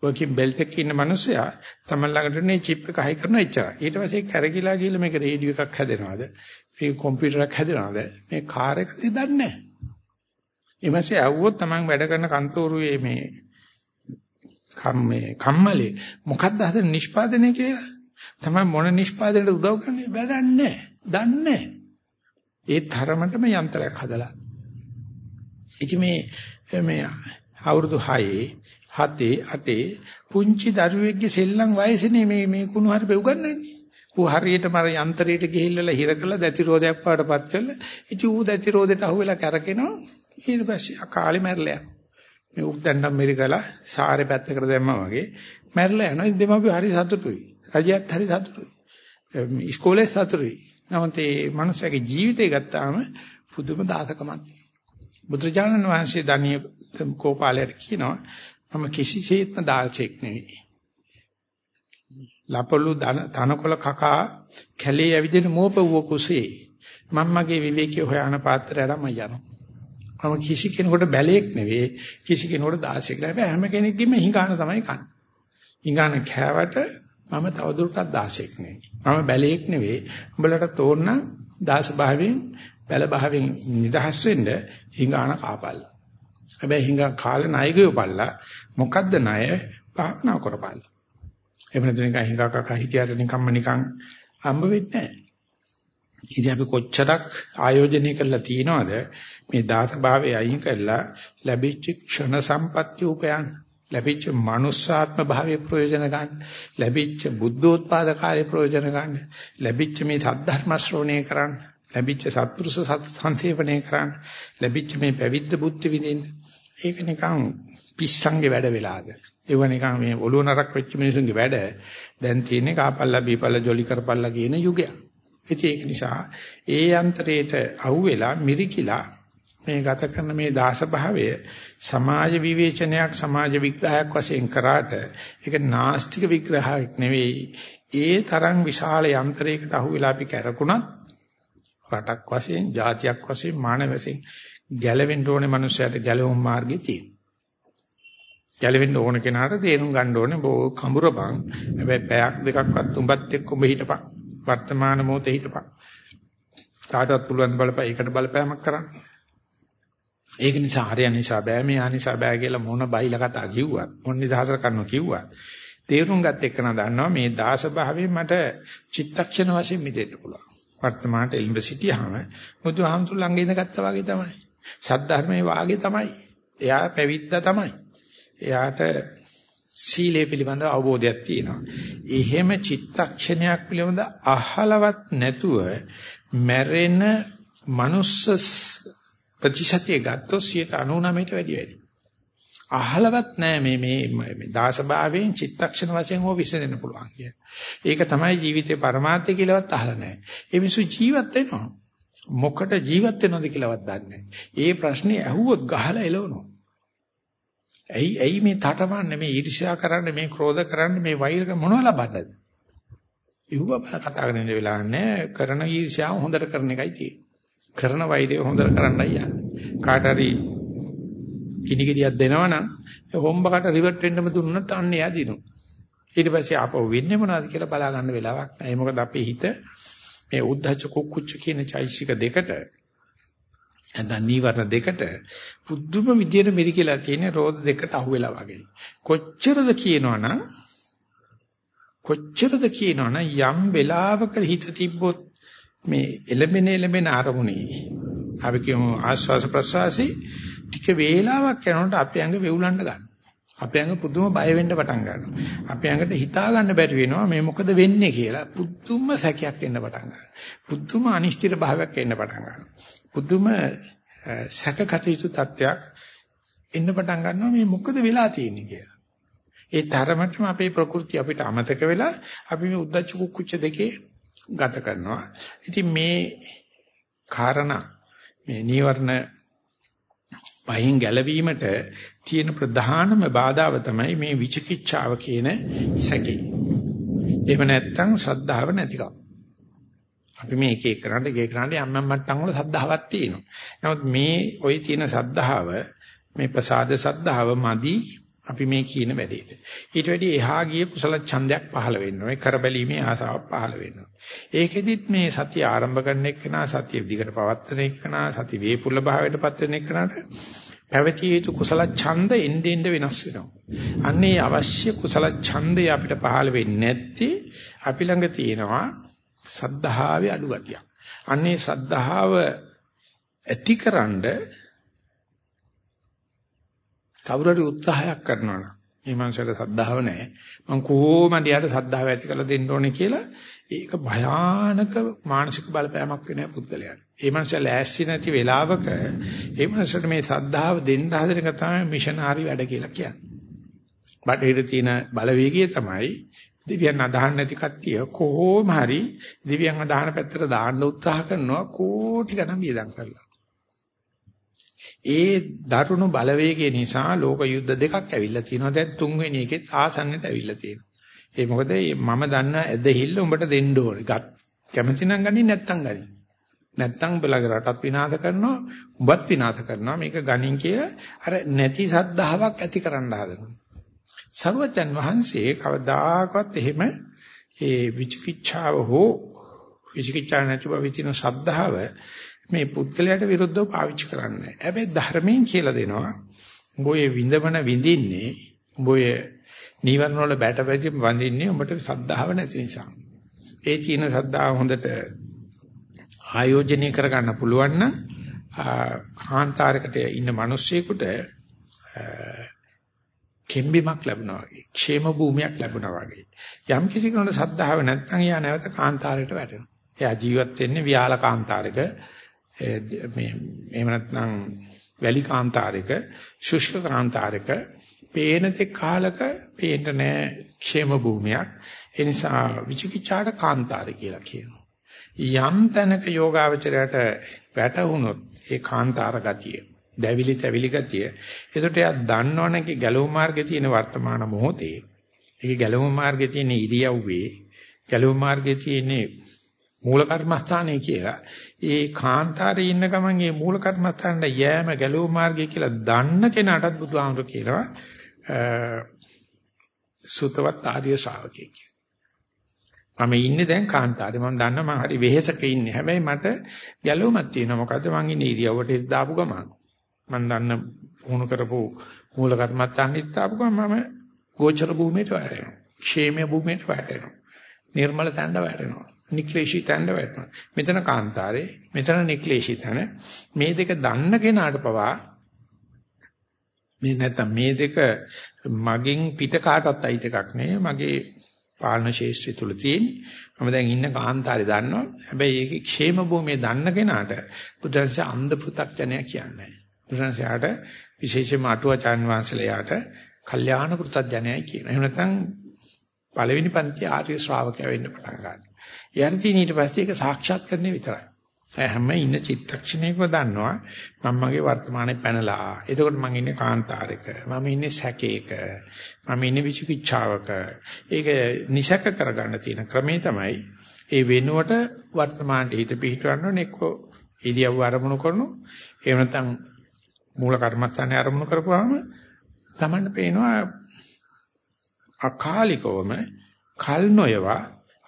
වර්කින් බෙල්ට් එකක ඉන්න මිනිස්සයා තමයි ළඟට නේ චිප් එක හයි කරන එච්චරයි. ඊට පස්සේ කැරකිලා ගිහලා මේක රේඩියෝ එකක් හැදෙනවද? මේක කම්පියුටරයක් හැදෙනවද? මේ කාර් එකද දන්නේ නැහැ. ඊමසේ ඇව්වොත් Taman වැඩ කරන කන්තෝරුවේ මේ කම්මේ කම්මලේ මොකක්ද හදන නිෂ්පාදනය කියලා? Taman මොන නිෂ්පාදනයට උදව් කරන්නේ? වැඩන්නේ දන්නේ ඒ තරමටම යන්ත්‍රයක් හදලා. ඉතින් මේ මේ අවුරුදු 6 7 8 පුංචි දරුවෙක්ගේ සෙල්ලම් වයසනේ මේ මේ කුණු හරිපෙ උගන්වන්නේ. ඌ හරියටම අර යන්ත්‍රයට ගිහිල්ලා හිර කළා දැතිරෝධයක් පාටපත් කරලා ඉතින් ඌ දැතිරෝධයට අහුවෙලා කරකිනවා ඊට පස්සේ අකාලේ මැරලා යනවා. මේ උක්දණ්ඩම් මෙරිකලා සාරේ පැත්තකට දැම්මා වගේ මැරලා යනවා. ඉතින් දෙමාපියෝ හරි සතුටුයි. රජයත් හරි සතුටුයි. ඉස්කෝලේ සතුටුයි. නමුත් මේ මනුස්සයාගේ ජීවිතය ගත්තාම පුදුම දාසකමක් බුදුරජාණන් වහන්සේ දණිය කෝපාලයට කියනවා මම කිසිසේත්ම දාල්චෙක් නෙවෙයි. ලපලු තනකොළ කකා කැලේ ඇවිදින මෝපවුව කුසේ මම මගේ විවේකී හොයන පාත්‍රයට මම යනවා. මම කිසි කෙනෙකුට බැලේක් නෙවෙයි කිසි කෙනෙකුට දාසෙක් නෙවෙයි හැම කෙනෙක්ගේම හිඟාන තමයි කන්නේ. හිඟාන කෑවට මම තවදුරටත් දාසෙක් නෙවෙයි. මම බැලේක් නෙවෙයි. උඹලට තෝරන දාස භාවයෙන් බැල භාවයෙන් නිදහස් වෙන්න හිඟාන කාපල්ලා. හැබැයි හිඟා කාලේ ණයගිය පල්ලා මොකද්ද ණය භාවනා කරපල්ලා. එහෙම නැත්නම් නිකන් හිඟා කකා හිටියට නිකම්ම නිකන් හම්බ වෙන්නේ නැහැ. ඉතින් අපි කොච්චරක් ආයෝජනය කරලා තියනවද මේ දාත භාවයේ අයින් කරලා ලැබිච්ච ක්ෂණ සම්පත්‍ය උපයන් ලැබිච්ච මනුස්සාත්ම භාවයේ ප්‍රයෝජන ගන්න ලැබිච්ච බුද්ධෝත්පාද කාලේ ප්‍රයෝජන ගන්න ලැබිච්ච මේ සද්ධර්ම ශ්‍රවණය කරන්න ලැබිච්ච සත්පුරුෂ සංසේවණය කරන්න ලැබිච්ච මේ පැවිද්ද බුද්ධ විදින්න. ඒක නිකන් පිස්සන්ගේ වැඩ වෙලාද? ඒව නිකන් මේ ඔළුව නරක් වෙච්ච මිනිසුන්ගේ වැඩ. දැන් තියෙන්නේ කාපල්ලා බීපල්ලා ජොලි කරපල්ලා කියන යුගයක්. ඉතින් ඒක නිසා ඒ යන්ත්‍රයට අහුවෙලා මිරිකිලා මේ ගත කරන මේ දාස භාවය සමාජ විවේචනයක් සමාජ විග්‍රහයක් වශයෙන් කරාට ඒක නාස්තික විග්‍රහයක් නෙවෙයි. ඒ තරම් විශාල යන්ත්‍රයකට අහු වෙලා අපි කැරකුණත් රටක් වශයෙන්, ජාතියක් වශයෙන්, මානව වශයෙන් ගැලවෙන්න ඕනේ මනුස්සයට ගැලවුම් මාර්ගය තියෙනවා. ගැලවෙන්න ඕන කෙනාට තේරුම් ගන්න ඕනේ බෝ කඹරපන්. හැබැයි පැයක් දෙකක්වත් උඹත් එක්ක උඹ හිටපන්. වර්තමාන මොහොතේ හිටපන්. කාටවත් පුළුවන් බලපෑ ඒකට බලපෑමක් කරන්න. ඒක නිසා හරියන නිසා බෑ මේ ආනිසා බෑ කියලා මොන බයිලා කතා කිව්වත් මොන නිදහසර කරනවා කිව්වත් තේරුම් ගත් එක්කන දන්නවා මේ දාස භාවයෙන් මට චිත්තක්ෂණ වශයෙන් මිදෙන්න පුළුවන්. වර්තමානට එල්ඹ සිටියාම බුදුහාමුදුරු ළඟ ඉඳගත්තා වගේ තමයි. සද්ධර්මයේ වාගේ තමයි. එයා පැවිද්දා තමයි. එයාට සීලය පිළිබඳ අවබෝධයක් තියෙනවා. එහෙම චිත්තක්ෂණයක් පිළිබඳ අහලවත් නැතුව මැරෙන මනුස්ස ප්‍රතිශතය ගත්තොත් 99ට වැඩි වැඩි. අහලවත් නැහැ මේ මේ මේ දාසභාවයෙන් චිත්තක්ෂණ වශයෙන් හෝ විසඳෙන්න පුළුවන් කිය. ඒක තමයි ජීවිතේ පරමාර්ථය කියලාවත් අහලා නැහැ. ඒ මිනිස්සු ජීවත් වෙනවා. මොකට ජීවත් වෙනවද කියලාවත් දන්නේ නැහැ. ඒ ප්‍රශ්නේ ඇහුවොත් ගහලා එලවනවා. ඇයි ඇයි මේ තටමන්නේ මේ ඊර්ෂ්‍යා කරන්නේ මේ ක්‍රෝධ කරන්නේ මේ වෛර මොනව ලබන්නද? ඉහුව කතා කරන්න වෙලා නැහැ. කරන ඊර්ෂ්‍යාව හොඳට කරන එකයි තියෙන්නේ. කරන වෛරය හොඳට කරන්නයි යන්නේ. කාට හරි කිනිගෙඩියක් දෙනවනම් හොම්බකට රිවර්ට් වෙන්නම දුන්නොත් අන්න එයා දිනු. ඊට පස්සේ ආපහු වෙන්නේ මොනවද කියලා බලා ගන්න වෙලාවක් නැහැ. මොකද අපේ හිත මේ උද්ධච්ච කුක්කුච්ච කියන චෛසික දෙකට නැත්නම් නීවරණ දෙකට පුදුම විදියට මෙරිකලා තියෙන රෝද දෙකට අහුවෙලා වගේ. කොච්චරද කියනවනම් කොච්චරද කියනවනම් යම් වෙලාවක හිත තිබ්බොත් මේ එළඹෙන එළඹෙන අරමුණේ අපි කියමු ආස්වාස ප්‍රසවාසී ටික වේලාවක් යනකොට අපේ ඇඟ වෙවුලන්න ගන්නවා. අපේ ඇඟ පුදුම බය වෙන්න පටන් ගන්නවා. අපේ ඇඟට හිතා ගන්න බැරි වෙනවා මේ මොකද වෙන්නේ කියලා. පුදුම සැකයක් එන්න පටන් ගන්නවා. පුදුම අනිශ්චිත භාවයක් එන්න පටන් ගන්නවා. පුදුම සැකකටයුතු තත්ත්වයක් එන්න පටන් ගන්නවා මේ මොකද වෙලා තියෙන්නේ කියලා. ඒ තරමටම අපේ ප්‍රകൃති අපිට අමතක වෙලා අපි මේ උද්දච්ච කුක්කුච්ච දෙකේ ගත කරනවා. ඉතින් මේ කාරණා මේ නීවරණ පහින් ගැලවීමට තියෙන ප්‍රධානම බාධාව තමයි මේ විචිකිච්ඡාව කියන සැකේ. එහෙම නැත්නම් ශ්‍රද්ධාව නැතිකම. අපි මේ එක එක කරන්නේ එක එක කරන්නේ යම් යම් මට්ටම් වල සද්ධාවක් තියෙනවා. නමුත් මේ ওই තියෙන සද්ධාව මේ ප්‍රසාද සද්ධාව මදි අපි මේ කියන වැඩේට. ඊට වැඩි එහා ගිය කුසල ඡන්දයක් පහළ වෙනවා. ඒ කරබැලීමේ ආසාවක් පහළ වෙනවා. ඒකෙදිත් මේ සතිය ආරම්භ කරන එක්කනා සතිය දිගට පවත්වන එක්කනා සති වේපුල්ල භාවයටපත් වෙන එක්කනට පැවතිය යුතු කුසල ඡන්ද එන්න එන්න වෙනස් වෙනවා. අන්නේ අවශ්‍ය කුසල ඡන්දය අපිට පහළ වෙන්නේ නැත්තේ අපි ළඟ තියෙනවා සද්ධාවේ අඩු ගතියක්. අන්නේ සද්ධාව ඇතිකරනද කවුරුහරි උත්සාහයක් කරනවා නම් මේ මනුස්සයට සද්ධාව නැහැ. මම කොහොමද යාට සද්ධාව ඇති කරලා දෙන්න ඕනේ කියලා ඒක භයානක මානසික බලපෑමක් වෙන පුද්ගලයාට. ඒ මනුස්සයා ලෑස්ති නැති වෙලාවක ඒ මනුස්සයට මේ සද්ධාව දෙන්න හදන එක තමයි මිෂනාරි වැඩ කියලා කියන්නේ. බටහිර තියෙන බලවේගය තමයි දිව්‍යයන් අදහන්න නැති කට්ටිය කොහොම හරි දිව්‍යයන් අදහන පැත්තට දාන්න උත්සාහ කරනවා කෝටි ගණන් වියදම් කරලා. ඒ දරුණු බලවේගය නිසා ලෝක යුද්ධ දෙකක් ඇවිල්ලා තියෙනවා. දැන් තුන්වෙනි එකෙත් ආසන්නට ඇවිල්ලා තියෙනවා. ඒ මොකද මම දන්න ඇදහිල්ල උඹට දෙන්න ඕනේ. ගත් කැමති නම් ගනි නැත්තම් ගනි. නැත්තම් උඹලගේ රටත් විනාශ කරනවා, උඹත් විනාශ කරනවා. මේක ගනින් කියලා අර නැති සද්ධාාවක් ඇති කරන්න හදනවා. සර්වජන් වහන්සේ කවදාකවත් එහෙම ඒ විචිකිච්ඡාව හෝ විචිකිච්ඡා නැති බව විතින සද්ධාව මේ පුද්ගලයාට විරුද්ධව පාවිච්චි කරන්නේ. හැබැයි ධර්මයෙන් කියලා දෙනවා. උඹේ විඳවන විඳින්නේ උඹේ නීවරණ වල බැට පැති වඳින්නේ උඹට සද්ධාව නැති නිසා. ඒ තියෙන සද්ධාව හොඳට ආයෝජනය කරගන්න පුළුවන් නම් කාන්තාරයකට ඉන්න මිනිස්සෙකුට කෙම්බිමක් ලැබුණා වගේ ക്ഷേම භූමියක් ලැබුණා වගේ යම් කිසි කෙනෙකුට සද්ධාව නැත්නම් එයා නැවත කාන්තාරයට වැටෙනවා. එයා ජීවත් වෙන්නේ වියාල කාන්තාරයක මේ එහෙම නැත්නම් වැලි කාන්තාරයක ශුෂ්ක කාන්තාරයක පේන තෙක් කාලක පේන්න නෑ ക്ഷേම භූමියක්. ඒ නිසා විචිකිච්ඡාට කාන්තාරය කියලා කියනවා. යම් තැනක යෝගාවචරයට වැටහුනොත් ඒ කාන්තාර ගතිය දැවිලි තැවිලි ගතිය. ඒකට එයා දන්නවනේ ගැලවු මාර්ගයේ තියෙන වර්තමාන මොහොතේ. ඒකේ ගැලවු මාර්ගයේ තියෙන ඉරියව්වේ ගැලවුම් මාර්ගයේ තියෙන්නේ මූල කර්මස්ථානය කියලා. ඒ කාන්තාරේ ඉන්න ගමන් මේ මූල කර්මස්ථානට යෑම ගැලවුම් මාර්ගය කියලා දන්න කෙනාටත් බුදුහාමුදුරු කියනවා සුතවත් ආර්ය ශ්‍රාවකයෙක්. මම ඉන්නේ දැන් කාන්තාරේ මම දන්නා මම හරි වෙහෙසක ඉන්නේ. හැබැයි මට ගැලවුමක් තියෙනවා. මොකද්ද මං ඉන්නේ ඉරියව්වට දාපු ගමන්. මම දන්න වුණු කරපු මූල කර්මත්තාන්නිත් දාපු ගමන් මම ගෝචර භූමියට වැටෙනවා. ക്ഷേමයේ භූමියට වැටෙනවා. නිර්මල තණ්ඩ වැටෙනවා. නික්ලේශී තැනට වැටෙනවා. මෙතන කාන්තාරේ, මෙතන නික්ලේශී තැන. මේ දෙක දන්න කෙනාට පවා මේ නැත්තම් මේ දෙක මගෙන් පිට කාටවත් අයිති එකක් නෙවෙයි. මගේ පාලන ශේෂ්ත්‍රය තුල තියෙන. මම දැන් ඉන්න කාන්තාරේ දන්නවා. හැබැයි ඒකේ ക്ഷേම භූමිය දන්න කෙනාට බුදුරජාණන් අන්ධ පෘ탁ජනය කියන්නේ. බුදුරජාණන්ට විශේෂයෙන්ම අටුවාචාන් වහන්සේලාට කල්යාණ පෘ탁ජනයයි කියනවා. එහෙම නැත්නම් පළවෙනි පන්ති ආර්ය ශ්‍රාවකයා වෙන්න පටන් ගන්නවා. ඊයන්ති ඊට පස්සේ ඒක සාක්ෂාත් කරන්නේ විතරයි. හැම ඉන්න චිත්තක්ෂණයකම දන්නවා මම මගේ වර්තමානයේ පැනලා. එතකොට මම ඉන්නේ කාන්තාරයක. මම ඉන්නේ සැකේක. මම ඉන්නේ විචිකිච්ඡාවක. ඒක නිසක කරගන්න තියෙන ක්‍රමේ තමයි ඒ වෙනුවට වර්තමානයේ හිත පිහිටවන්න ඕනේ එක්කෝ ඉරියව්ව ආරමුණු කරනු. එහෙම නැත්නම් මූල කර්මස්ථානේ ආරමුණු කරපුවාම තමන්න පේනවා අකාලිකවම කල් නොයවා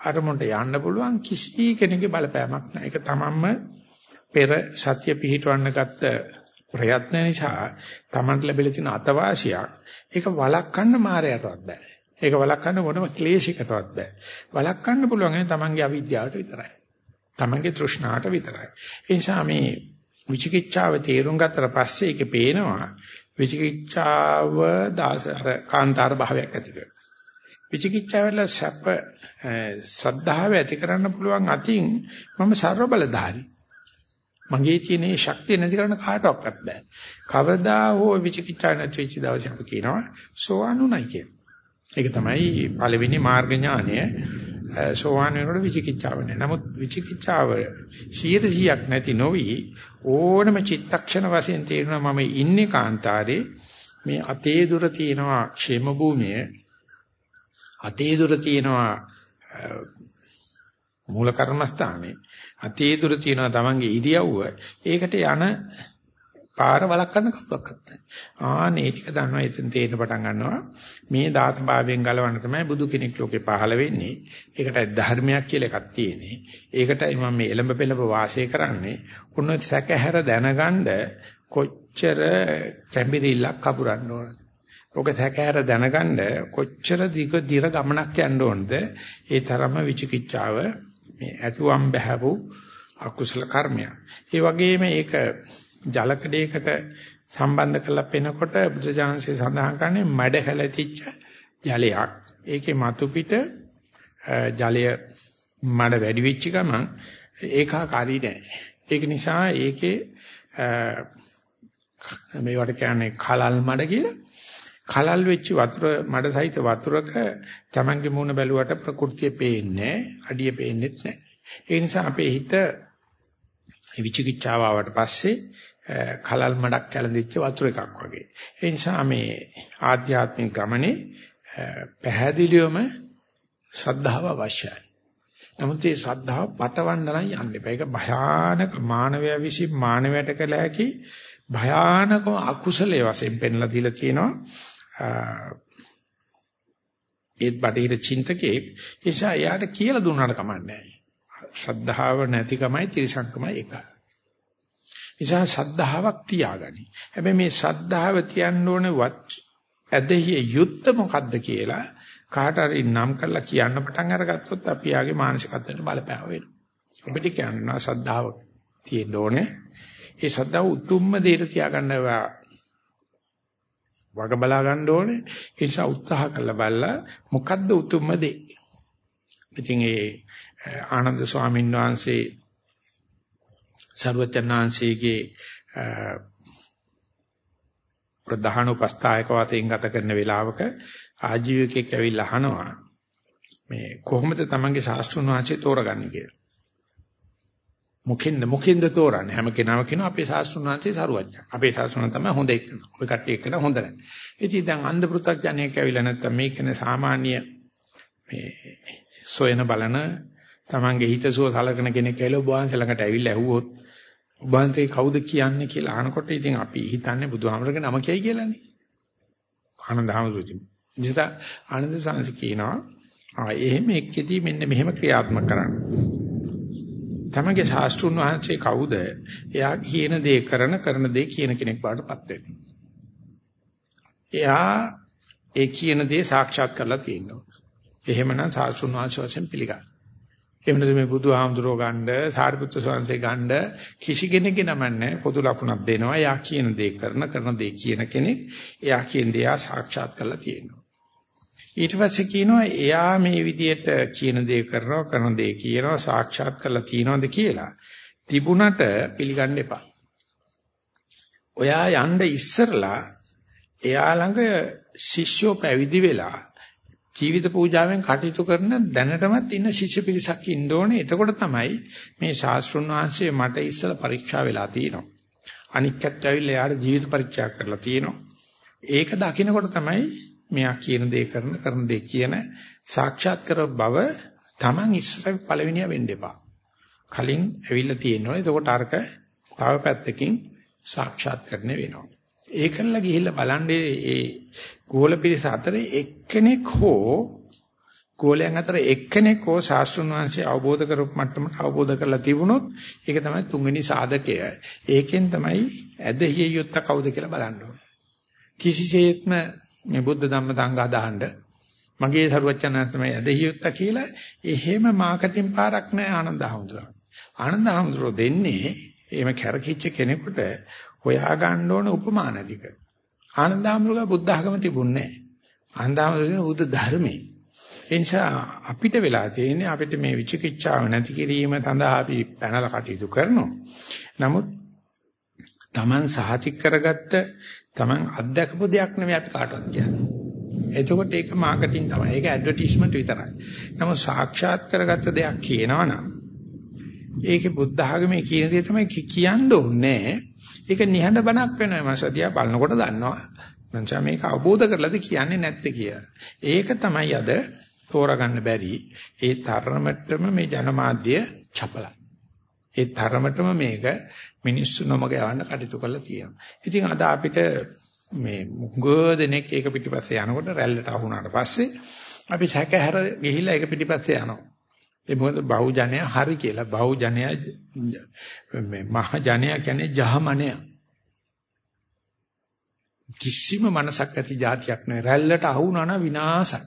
අරමුණට යන්න පුළුවන් කිසි කෙනෙකුගේ බලපෑමක් නැහැ. ඒක තමන්ම පෙර සත්‍ය පිහිටවන්න ගත්ත ප්‍රයත්න නිසා තමන්ට ලැබිලා තියෙන අතවාසියක්. ඒක වළක්වන්න මායයටවත් බෑ. ඒක වළක්වන්න මොනම ක්ලේශයකටවත් බෑ. වළක්වන්න පුළුවන් ඒ තමන්ගේ අවිද්‍යාවට විතරයි. තමන්ගේ තෘෂ්ණාවට විතරයි. ඒ නිසා මේ විචිකිච්ඡාව තේරුම් ගත්තට පස්සේ ඒකේ පේනවා විචිකිච්ඡාව දාස අර කාන්තාර භාවයක් ඇති කරනවා. විචිකිච්ඡාවල සැප සද්ධාව ඇති කරන්න පුළුවන් අතින් මම ਸਰව බලධාරී. මගේ තියෙන මේ ශක්තිය නැති කරන්න කාටවත් බෑ. කවදා හෝ විචිකිච්ඡා නැති වෙච්ච දවසක් අපි කියනවා සෝවානුණයි කියන. ඒක තමයි පළවෙනි මාර්ග ඥානය. සෝවාන් වෙනකොට විචිකිච්ඡාව නැහැ. නමුත් විචිකිච්ඡාව 100%ක් නැති නොවි ඕනම චිත්තක්ෂණ වශයෙන් තේරෙනවා මම ඉන්නේ කාන්තාරේ මේ අතේ දුර තියෙනවා ക്ഷേම භූමියේ අතේ දුර තියෙනවා මූල කර්මස්ථානේ අතේ දුර තියෙනවා තමන්ගේ ඉරියව්ව ඒකට යන පාර වළක්වන්න කවුරක්වත් නැහැ. ආනේ ටික දන්නවා එතෙන් තේරෙන පටන් ගන්නවා. මේ දාත භාවයෙන් ගලවන්න තමයි බුදු කෙනෙක් ලෝකේ පහළ වෙන්නේ. ඒකටයි ධර්මයක් කියලා එකක් තියෙන්නේ. ඒකටයි මම මේ එළඹ පෙළඹ වාසය කරන්නේ. උන්න සැකහැර දැනගන්න කොච්චර කැඹිරිල්ලක් කපුරන්න ඕනද? ඔක සැකහැර දැනගන්න කොච්චර දිග දිර ගමනක් යන්න ඕනද? ඒ තරම විචිකිච්ඡාව මේ ඇතුම් බහැවු අකුසල කර්මයක්. ඒ වගේම ඒක ජලකඩයකට සම්බන්ධ කරලා පෙනකොට බුදුජානසී සඳහන් කරන්නේ මඩ හැලතිච්ච ජලයක්. ඒකේ මතු පිට ජලය මඩ වැඩි වෙච්ච ගමන් ඒකාකාරී නැහැ. ඒක නිසා ඒකේ මේවට කියන්නේ කලල් මඩ කියලා. කලල් වෙච්ච වතුර මඩ සහිත වතුරක Tamange මූණ බැලුවට ප්‍රകൃතිය පේන්නේ අඩිය පේන්නේත් නැහැ. ඒ නිසා අපේ හිත විචිකිච්ඡාව ආවට පස්සේ කලල් මඩක් කැළඳිච්ච වතුර එකක් වගේ. ඒ නිසා මේ ආධ්‍යාත්මික ගමනේ පැහැදිලිවම ශ්‍රද්ධාව අවශ්‍යයි. නමුත් මේ ශ්‍රද්ධාව පටවන්න නම් යන්න එපා. ඒක භයානක මානවයා විසින් මානවයට කළ හැකි භයානක අකුසලයේ වශයෙන් පෙන්ලා දීලා තියෙනවා. ඒත් බටහිර චින්තකේ නිසා එයාට කියලා දුන්නාට කමන්නේ නැහැ. ශ්‍රද්ධාව නැතිකමයි තිරසංකමයි එකයි. නිසා ශ්‍රද්ධාවක් තියාගනි. හැබැයි මේ ශ්‍රද්ධාව තියන්න ඕනේ වත් ඇදහිය යුත්ත මොකද්ද කියලා කාට හරි නම් කරලා කියන්න පටන් අරගත්තොත් අපි යාගේ මානසිකත්වයට බලපෑව වෙනවා. අපිට කියනවා ශ්‍රද්ධාව තියෙන්න ඕනේ. ඒ ශ්‍රද්ධාව උතුම්ම දෙයට තියාගන්න වග බලා ගන්න ඕනේ. ඒ නිසා උත්සාහ කරලා බලලා මොකද්ද උතුම්ම දේ. ඉතින් ඒ ආනන්ද ස්වාමීන් වහන්සේ සර්වචන්නාංශයේ ප්‍රධාන උපස්ථායක වතෙන් ගත කරන වේලාවක ආජීවකෙක් ඇවිල්ලා අහනවා මේ කොහොමද තමන්ගේ ශාස්ත්‍රුන් වහන්සේ තෝරගන්නේ කියලා. මොකෙන්ද මොකෙන්ද තෝරන්නේ හැම කෙනාම කියනවා අපේ ශාස්ත්‍රුන් වහන්සේ සරුවඥ. අපේ ශාස්ත්‍රුන් තමයි හොඳ එක්ක. ඔය කට්ටිය එක්කන හොඳ නැහැ. ඉතින් දැන් අන්ධ පෘථග්ජනයෙක් ඇවිල්ලා නැත්තම් මේකනේ සාමාන්‍ය මේ සොයන බලන තමන්ගේ හිතසුව සලකන කෙනෙක් ඇවිල්ලා ඔබ වහන්සේ ළඟට ඇවිල්ලා ඇහුවොත් ඔබ වහන්සේ කවුද කියන්නේ කියලා අහනකොට ඉතින් අපි හිතන්නේ බුදුහාමරගේ නම කියයි කියලානේ. ආනන්ද හාමුදුරුවෝ. ඉතින් ආනන්ද සාංශ කියනවා ආ එහෙම එක්කෙදී මෙන්න මෙහෙම ක්‍රියාත්මක කරන්න. තමගේ ශාස්ත්‍රුන් වහන්සේ කවුද? එයා කියන දේ කරන කරන දේ කියන කෙනෙක් බාටපත් වෙනවා. එයා ඒ කියන දේ සාක්ෂාත් කරලා තියෙනවා. එහෙමනම් ශාස්ත්‍රුන් වහන්සේ වශයෙන් පිළිගන්න. එහෙම නැත්නම් මේ බුදුහාමුදුරෝ ගන්න, සාරිපුත්‍ර ස්වාමීන්සේ ගන්න කිසි කෙනෙක්ගේ නමන්නේ පොදු ලකුණක් දෙනවා. එයා කියන දේ කරන කරන දේ කියන කෙනෙක්. එයා කියන දේ සාක්ෂාත් කරලා තියෙනවා. ඊට පස්සේ කියනවා එයා මේ විදියට කියන දේ කරනවා කරන දේ කියනවා සාක්ෂාත් කරලා තියනවාද කියලා. තිබුණට පිළිගන්න එපා. ඔයා යන්න ඉස්සරලා එයා ළඟ ශිෂ්‍යෝ පැවිදි වෙලා ජීවිත පූජාවෙන් කටයුතු කරන දැනටමත් ඉන්න ශිෂ්‍ය පිරිසක් ඉන්න ඕනේ. එතකොට තමයි මේ ශාස්ත්‍රුන් වහන්සේ මට ඉස්සලා පරීක්ෂා වෙලා තියෙනවා. අනික්කත් ඇවිල්ලා යාට ජීවිත පරීක්ෂා කරලා තියෙනවා. ඒක දකිනකොට තමයි මෙයා කියන දේ කරන කරන දේ කියන සාක්ෂාත් කර බව Taman ඉස්සර පළවෙනිය වෙන්න එපා. කලින් ඇවිල්ලා තියෙනවා. එතකොට අරක තව පැත්තකින් සාක්ෂාත් කරන්න වෙනවා. ඒකල්ල ගිහිල්ලා බලන්නේ ඒ ගෝල පිරිස අතරේ එක්කෙනෙක් හෝ ගෝලයන් අතර එක්කෙනෙක් හෝ ශාස්ත්‍රුන් වහන්සේ අවබෝධ කරපු මට්ටමට අවබෝධ කරලා තිබුණොත් ඒක තමයි තුන්වෙනි සාධකය. ඒකෙන් තමයි ඇදහිය යුත්ත කවුද කියලා බලන්න ඕනේ. කිසිසේත්ම මේ බුද්ධ ධම්ම සංඝ අදහන්න මගේ සරුවචනන් තමයි ඇදහියුත්ත කියලා එහෙම මාකටිං පාරක් නැහැ ආනන්ද හඳුරන. ආනන්ද හඳුරෝ දෙන්නේ එහෙම කැරකිච්ච කෙනෙකුට හොයා ගන්න ඕන උපමාන ටික. ආනන්ද හඳුරගා බුද්ධ ආගම තිබුණේ නැහැ. ආනන්ද හඳුරගෙන බුද්ධ ධර්මයේ. ඒ නිසා අපිට වෙලා තියෙන්නේ අපිට මේ විචිකිච්ඡාව නැති කිරීම සඳහා අපි පැනලා කටයුතු කරනවා. නමුත් Taman සහතික කරගත්ත Taman අත්දකපු දෙයක් නෙමෙයි අපි කාටවත් කියන්නේ. එතකොට ඒක මාකටිං තමයි. ඒක ඇඩ්වර්ටයිස්මන්ට් විතරයි. නමුත් සාක්ෂාත් කරගත්ත දෙයක් කියනවනම් ඒකේ බුද්ධ ආගමේ කියන දේ තමයි කියන්න ඕනේ. ඒක නිහඬ බණක් වෙනවා. මම සදියා බලනකොට දන්නවා. මං මේක අවබෝධ කරලාද කියන්නේ නැත්තේ කියලා. ඒක තමයි අද තෝරගන්න බැරි. ඒ තරමටම මේ ජනමාධ්‍ය චපලයි. ඒ තරමටම මේක මිනිස්සු නොමග යවන්න කටයුතු කරලා තියෙනවා. ඉතින් අද අපිට මේ මුගදෙනෙක් ඒක පිටිපස්සේ යනකොට රැල්ලට අහුණාට පස්සේ අපි සැකහැර ගිහිල්ලා ඒක පිටිපස්සේ යනවා. ඒ මොකද බහුජනය හරි කියලා බහුජනය මේ මහ ජනය කියන්නේ ජහමනය. කිසිම මනසක් ඇති જાතියක් නෑ රැල්ලට අහුණා නම් විනාශයි.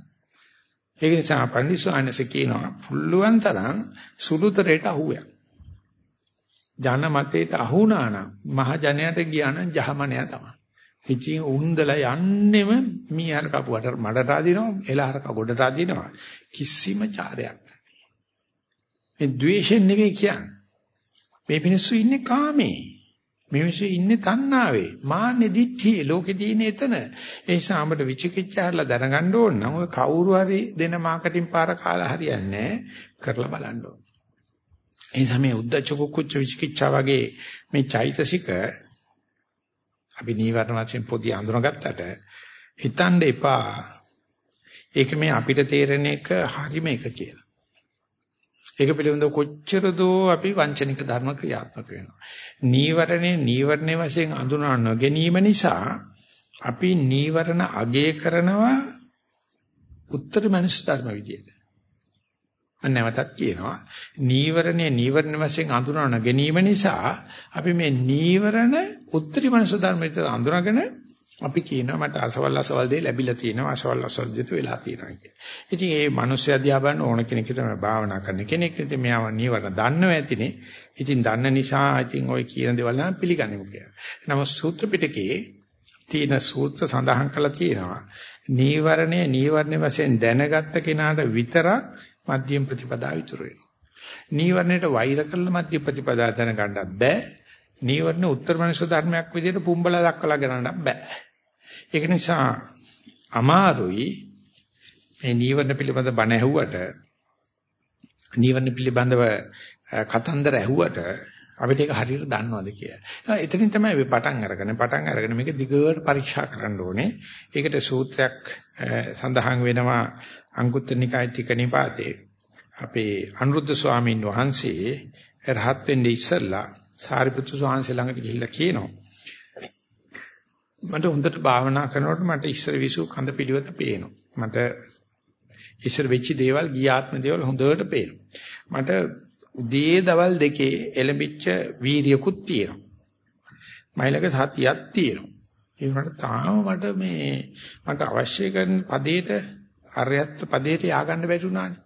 ඒක නිසා පන්දිසෝනස කියනවා පුළුවන් තරම් සුළුතරයට අහුවෙන්න. ජන මතයට අහුණා නම් මහ ජනයට ගියා නම් ජහමනය තමයි. ඉතින් උන්දලා යන්නෙම මීහර කපුවට මඩට අදිනවා එලහර කගොඩට අදිනවා. කිසිම චාරයක් මේ ද්වේෂයෙන් නෙවෙයි කියන්නේ. මේ මිනිස්සු ඉන්නේ කාමේ. මේ මිනිස්සු ඉන්නේ තණ්හාවේ. මාන්නේ දිට්ඨියේ ලෝකේ තියෙන එතන. ඒ නිසා අපිට විචිකිච්ඡාරලා දැනගන්න ඕන නම් ඔය කවුරු හරි දෙන මාකටිං පාර කාලා හරියන්නේ කරලා බලන්න ඕන. ඒ සමේ උද්දච්ච කුච්ච විචිකිච්ඡා වගේ මේ චෛතසික අපි නීවරණ වශයෙන් පොඩි අඳුනගත්තට හිතන්න එපා ඒක මේ අපිට තේරෙන එක හරිම එක කියලා. ඒක පිළිබඳව කොච්චර දෝ අපි වංචනික ධර්ම ක්‍රියාත්මක වෙනවා. නීවරණේ නීවරණේ වශයෙන් අඳුනා නොගැනීම නිසා අපි නීවරණ අගය කරනවා උත්තර මනස් ධර්ම විදියට. නැවතත් කියනවා නීවරණය නීවරණ වශයෙන් අඳුනන ගැනීම නිසා අපි මේ නීවරණ උත්තරී මනස ධර්ම විතර අඳුනගෙන අපි කියනවා මට අසවල් අසවල් දෙය ලැබිලා තියෙනවා අසවල් අසවල් දෙයට වෙලා තියෙනවා කියලා. ඉතින් මේ මිනිස්සු අධ්‍යා බලන ඕන කෙනෙක් තමයි භාවනා කරන කෙනෙක්. ඉතින් මෙයාව නීවරණ දන්නව ඇතිනේ. ඉතින් දන්න නිසා ඉතින් ওই කියන දේවල් නම් පිළිගනිමු කියලා. නමුත් සූත්‍ර පිටකේ තියෙන සූත්‍ර සඳහන් කරලා තියෙනවා. නීවරණය නීවරණ වශයෙන් දැනගත්ත කෙනාට විතරක් මධ්‍යම ප්‍රතිපදාව ඉතුරු වෙනවා. නීවරණයට වෛර කළ මධ්‍ය ප්‍රතිපදාව දැනගන්නත් බෑ. නීවරණ උත්තර මනස ධර්මයක් විදිහට පුම්බලා දක්වලා ගන්නත් බෑ. ඒක නිසා අමාරුයි මේ නීවරණ පිළිබඳ බණ ඇහුවට නීවරණ පිළිබඳව කතන්දර ඇහුවට අපිට ඒක හරියට දන්නවද කියලා. එතනින් තමයි අපි පටන් අරගෙන පටන් අරගෙන මේක දිගට පරීක්ෂා කරන්න ඕනේ. ඒකට සූත්‍රයක් සඳහන් වෙනවා අංගුත්තර නිකාය ටික නිපාතේ අපේ අනුරුද්ධ ස්වාමීන් වහන්සේ රහත් වෙන්නේ ඉස්සෙල්ලා සාරිපුත්‍ර ස්වාමීන් ළඟට ගිහිල්ලා කියනවා මට හොඳට භාවනා කරනකොට මට ඉස්සර විසු කඳ පිළිවෙත පේනවා. මට ඉස්සර වෙච්ච දේවල් ගියාත්ම දේවල් හොඳට පේනවා. මට උදේ දවල් දෙකේ එළඹිච්ච වීරියකුත් තියෙනවා. මයිලක සතියක් තියෙනවා. ඒ වුණාට තාම මට මේ මට අවශ්‍ය කරන පදේට අරයත් පදේට ය아가න්න බැරි වුණානේ.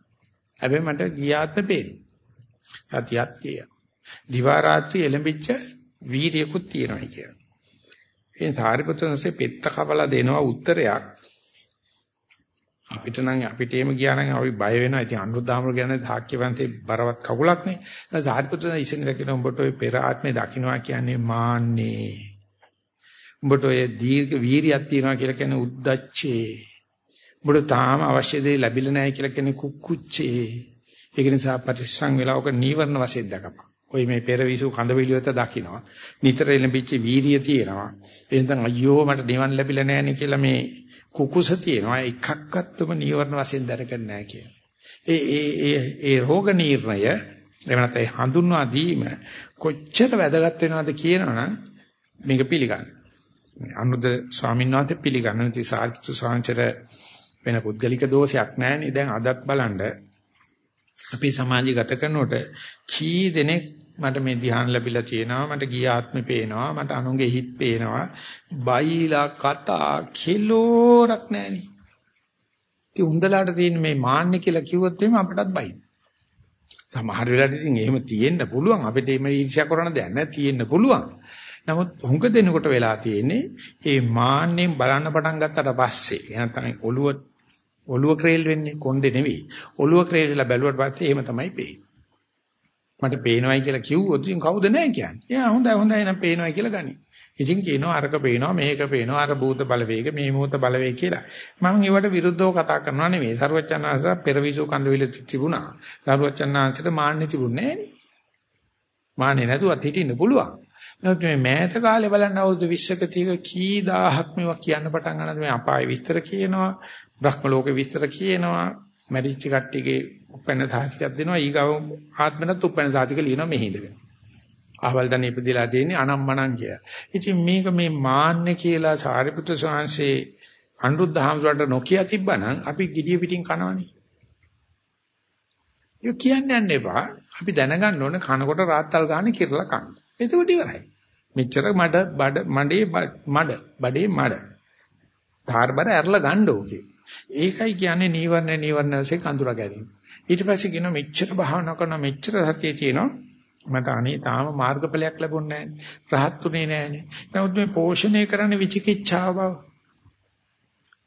හැබැයි මට ගියාත්ම පේනවා. සතියක් තියෙනවා. දිවා රාත්‍රී එළඹිච්ච වීරියකුත් තියෙනවා කියන. ඒ සාරිපුත්‍රන්සේ පෙත්ත කපලා දෙනවා උත්තරයක්. අපිට නම් අපිට එහෙම ගියා නම් අපි බය වෙනවා. ඉතින් අනුරුද්ධාමර කියන්නේ ධාක්‍යවන්තේ බරවත් කකුලක් නේ. ඒ සාරිපුත්‍රන් ඉතින් කියන උඹට ඔය පෙර ආත්මේ දකින්නවා කියන්නේ මාන්නේ. උඹට ඔය දීර්ඝ වීරියක් තියනවා කියලා කියන්නේ උද්දච්චේ. උඹට තාම අවශ්‍ය දේ ලැබිලා නැහැ කියලා කෙනෙක් කුච්චේ. ඒක නිසා පරිස්සම් වෙලා ඔක නීවරණ වශයෙන් දකපන්. ඔයි මේ පෙරවිසු කඳවිලියත දකින්නවා. නිතර එළඹිච්ච වීරිය තියෙනවා. එහෙනම් අයියෝ මට නිවන් ලැබිලා නැහැ කියලා මේ කුකුස තියෙනවා. එකක්වත්ම නීවරණ වශයෙන් දරගන්න නැහැ කියලා. ඒ ඒ ඒ ඒ රෝග නිర్ణය එහෙම නැත්නම් හඳුන්වා දීම කොච්චර වැදගත් වෙනවද කියනවනම් මේක පිළිගන්න. අනුද ස්වාමීන් වහන්සේ පිළිගන්න. ඉතින් සාර්ථක ස්වාමීන් වහන්සේ වෙන පුද්ගලික දෝෂයක් නැහැ නේ. දැන් අදත් බලන්න අපේ සමාජය ගත කරනකොට කී දෙනෙක් මට මේ ධ්‍යාන ලැබිලා තියෙනවා මට ගිය ආත්මේ පේනවා මට අනුන්ගේ හිත් පේනවා. බයිලා කතා කිලෝරක් නැහෙනි. ඉතින් උන්දලාට තියෙන මේ මාන්නේ කියලා කිව්වොත් එimhe අපටත් බයි සමහර වෙලාවට ඉතින් එහෙම තියෙන්න පුළුවන්. අපිට එහෙම ඊර්ෂ්‍යා කරන දෙයක් නැහැ තියෙන්න පුළුවන්. නමුත් හුඟ දෙනකොට වෙලා තියෙන්නේ මේ මාන්නෙන් බලන්න පටන් ගත්තට පස්සේ නැත්නම් ඔළුව ඔළුව ක්‍රේල් වෙන්නේ කොණ්ඩේ නෙවෙයි ඔළුව ක්‍රේල් වෙලා බැලුවට පස්සේ එහෙම තමයි පේන්නේ මට පේනවයි කියලා කිව්වොත් ඉතින් කවුද නැහැ කියන්නේ. එයා හොඳයි හොඳයි නම් පේනවයි කියලා ගනි. ඉතින් කියනවා අරක පේනවා මේක පේනවා අර භූත බලවේග මේ මොහොත බලවේග කියලා. මම ඒවට විරුද්ධව කතා කරනවා නෙමෙයි. සරුවචනාංශ පෙරවිසු කන්දවිල තිබුණා. සරුවචනාංශට මාන්නේ තිබුණේ නැහැ මාන්නේ නැතුවත් හිටින්න පුළුවන්. නමුත් මේ මෑත කාලේ බලන්න අවුරුදු 20ක 30ක කී දහහක් මේවා කියන්න පටන් ගන්නද මේ අපාය විස්තර කියනවා, බ්‍රහ්ම ලෝකේ විස්තර කියනවා, මැරිච්ච කට්ටියගේ උපැන්න සාතිකයක් දෙනවා ඊගව ආත්මනත් උපැන්න සාතික ලියනවා මෙහි ඉඳගෙන. අහවල් දණ ඉපදිලා තියෙන්නේ අනම්මනම් කිය. ඉතින් මේක මේ මාන්නේ කියලා සාරිපුත්‍ර ස්වාමීන්සේ අනුරුද්ධ හාමුදුරන්ට නොකිය තිබ්බනම් අපි gediya පිටින් කනවනේ. ඒක කියන්නේ යන්න එපා. අපි දැනගන්න ඕනේ කනකොට රාත්තල් ගන්න කිරලා කන්න. එතකොට ඉවරයි. මෙච්චර මඩ බඩ මඩේ මඩ බඩේ මඩ. තාරබර ඇරලා ගන්න ඕකේ. ඒකයි කියන්නේ නීවරණ නීවරණ වශයෙන් අඳුරා ගැනීම. ඊට පස්සේ කියන මෙච්චර භාවනා කරන මෙච්චර සතිය තියෙනවා. මට අනේ තාම මාර්ගඵලයක් ලැබුණේ නැහැ. රහත්ුනේ නැහනේ නමුත් මේ පෝෂණය කරන්න විචිකිච්ඡාව බව.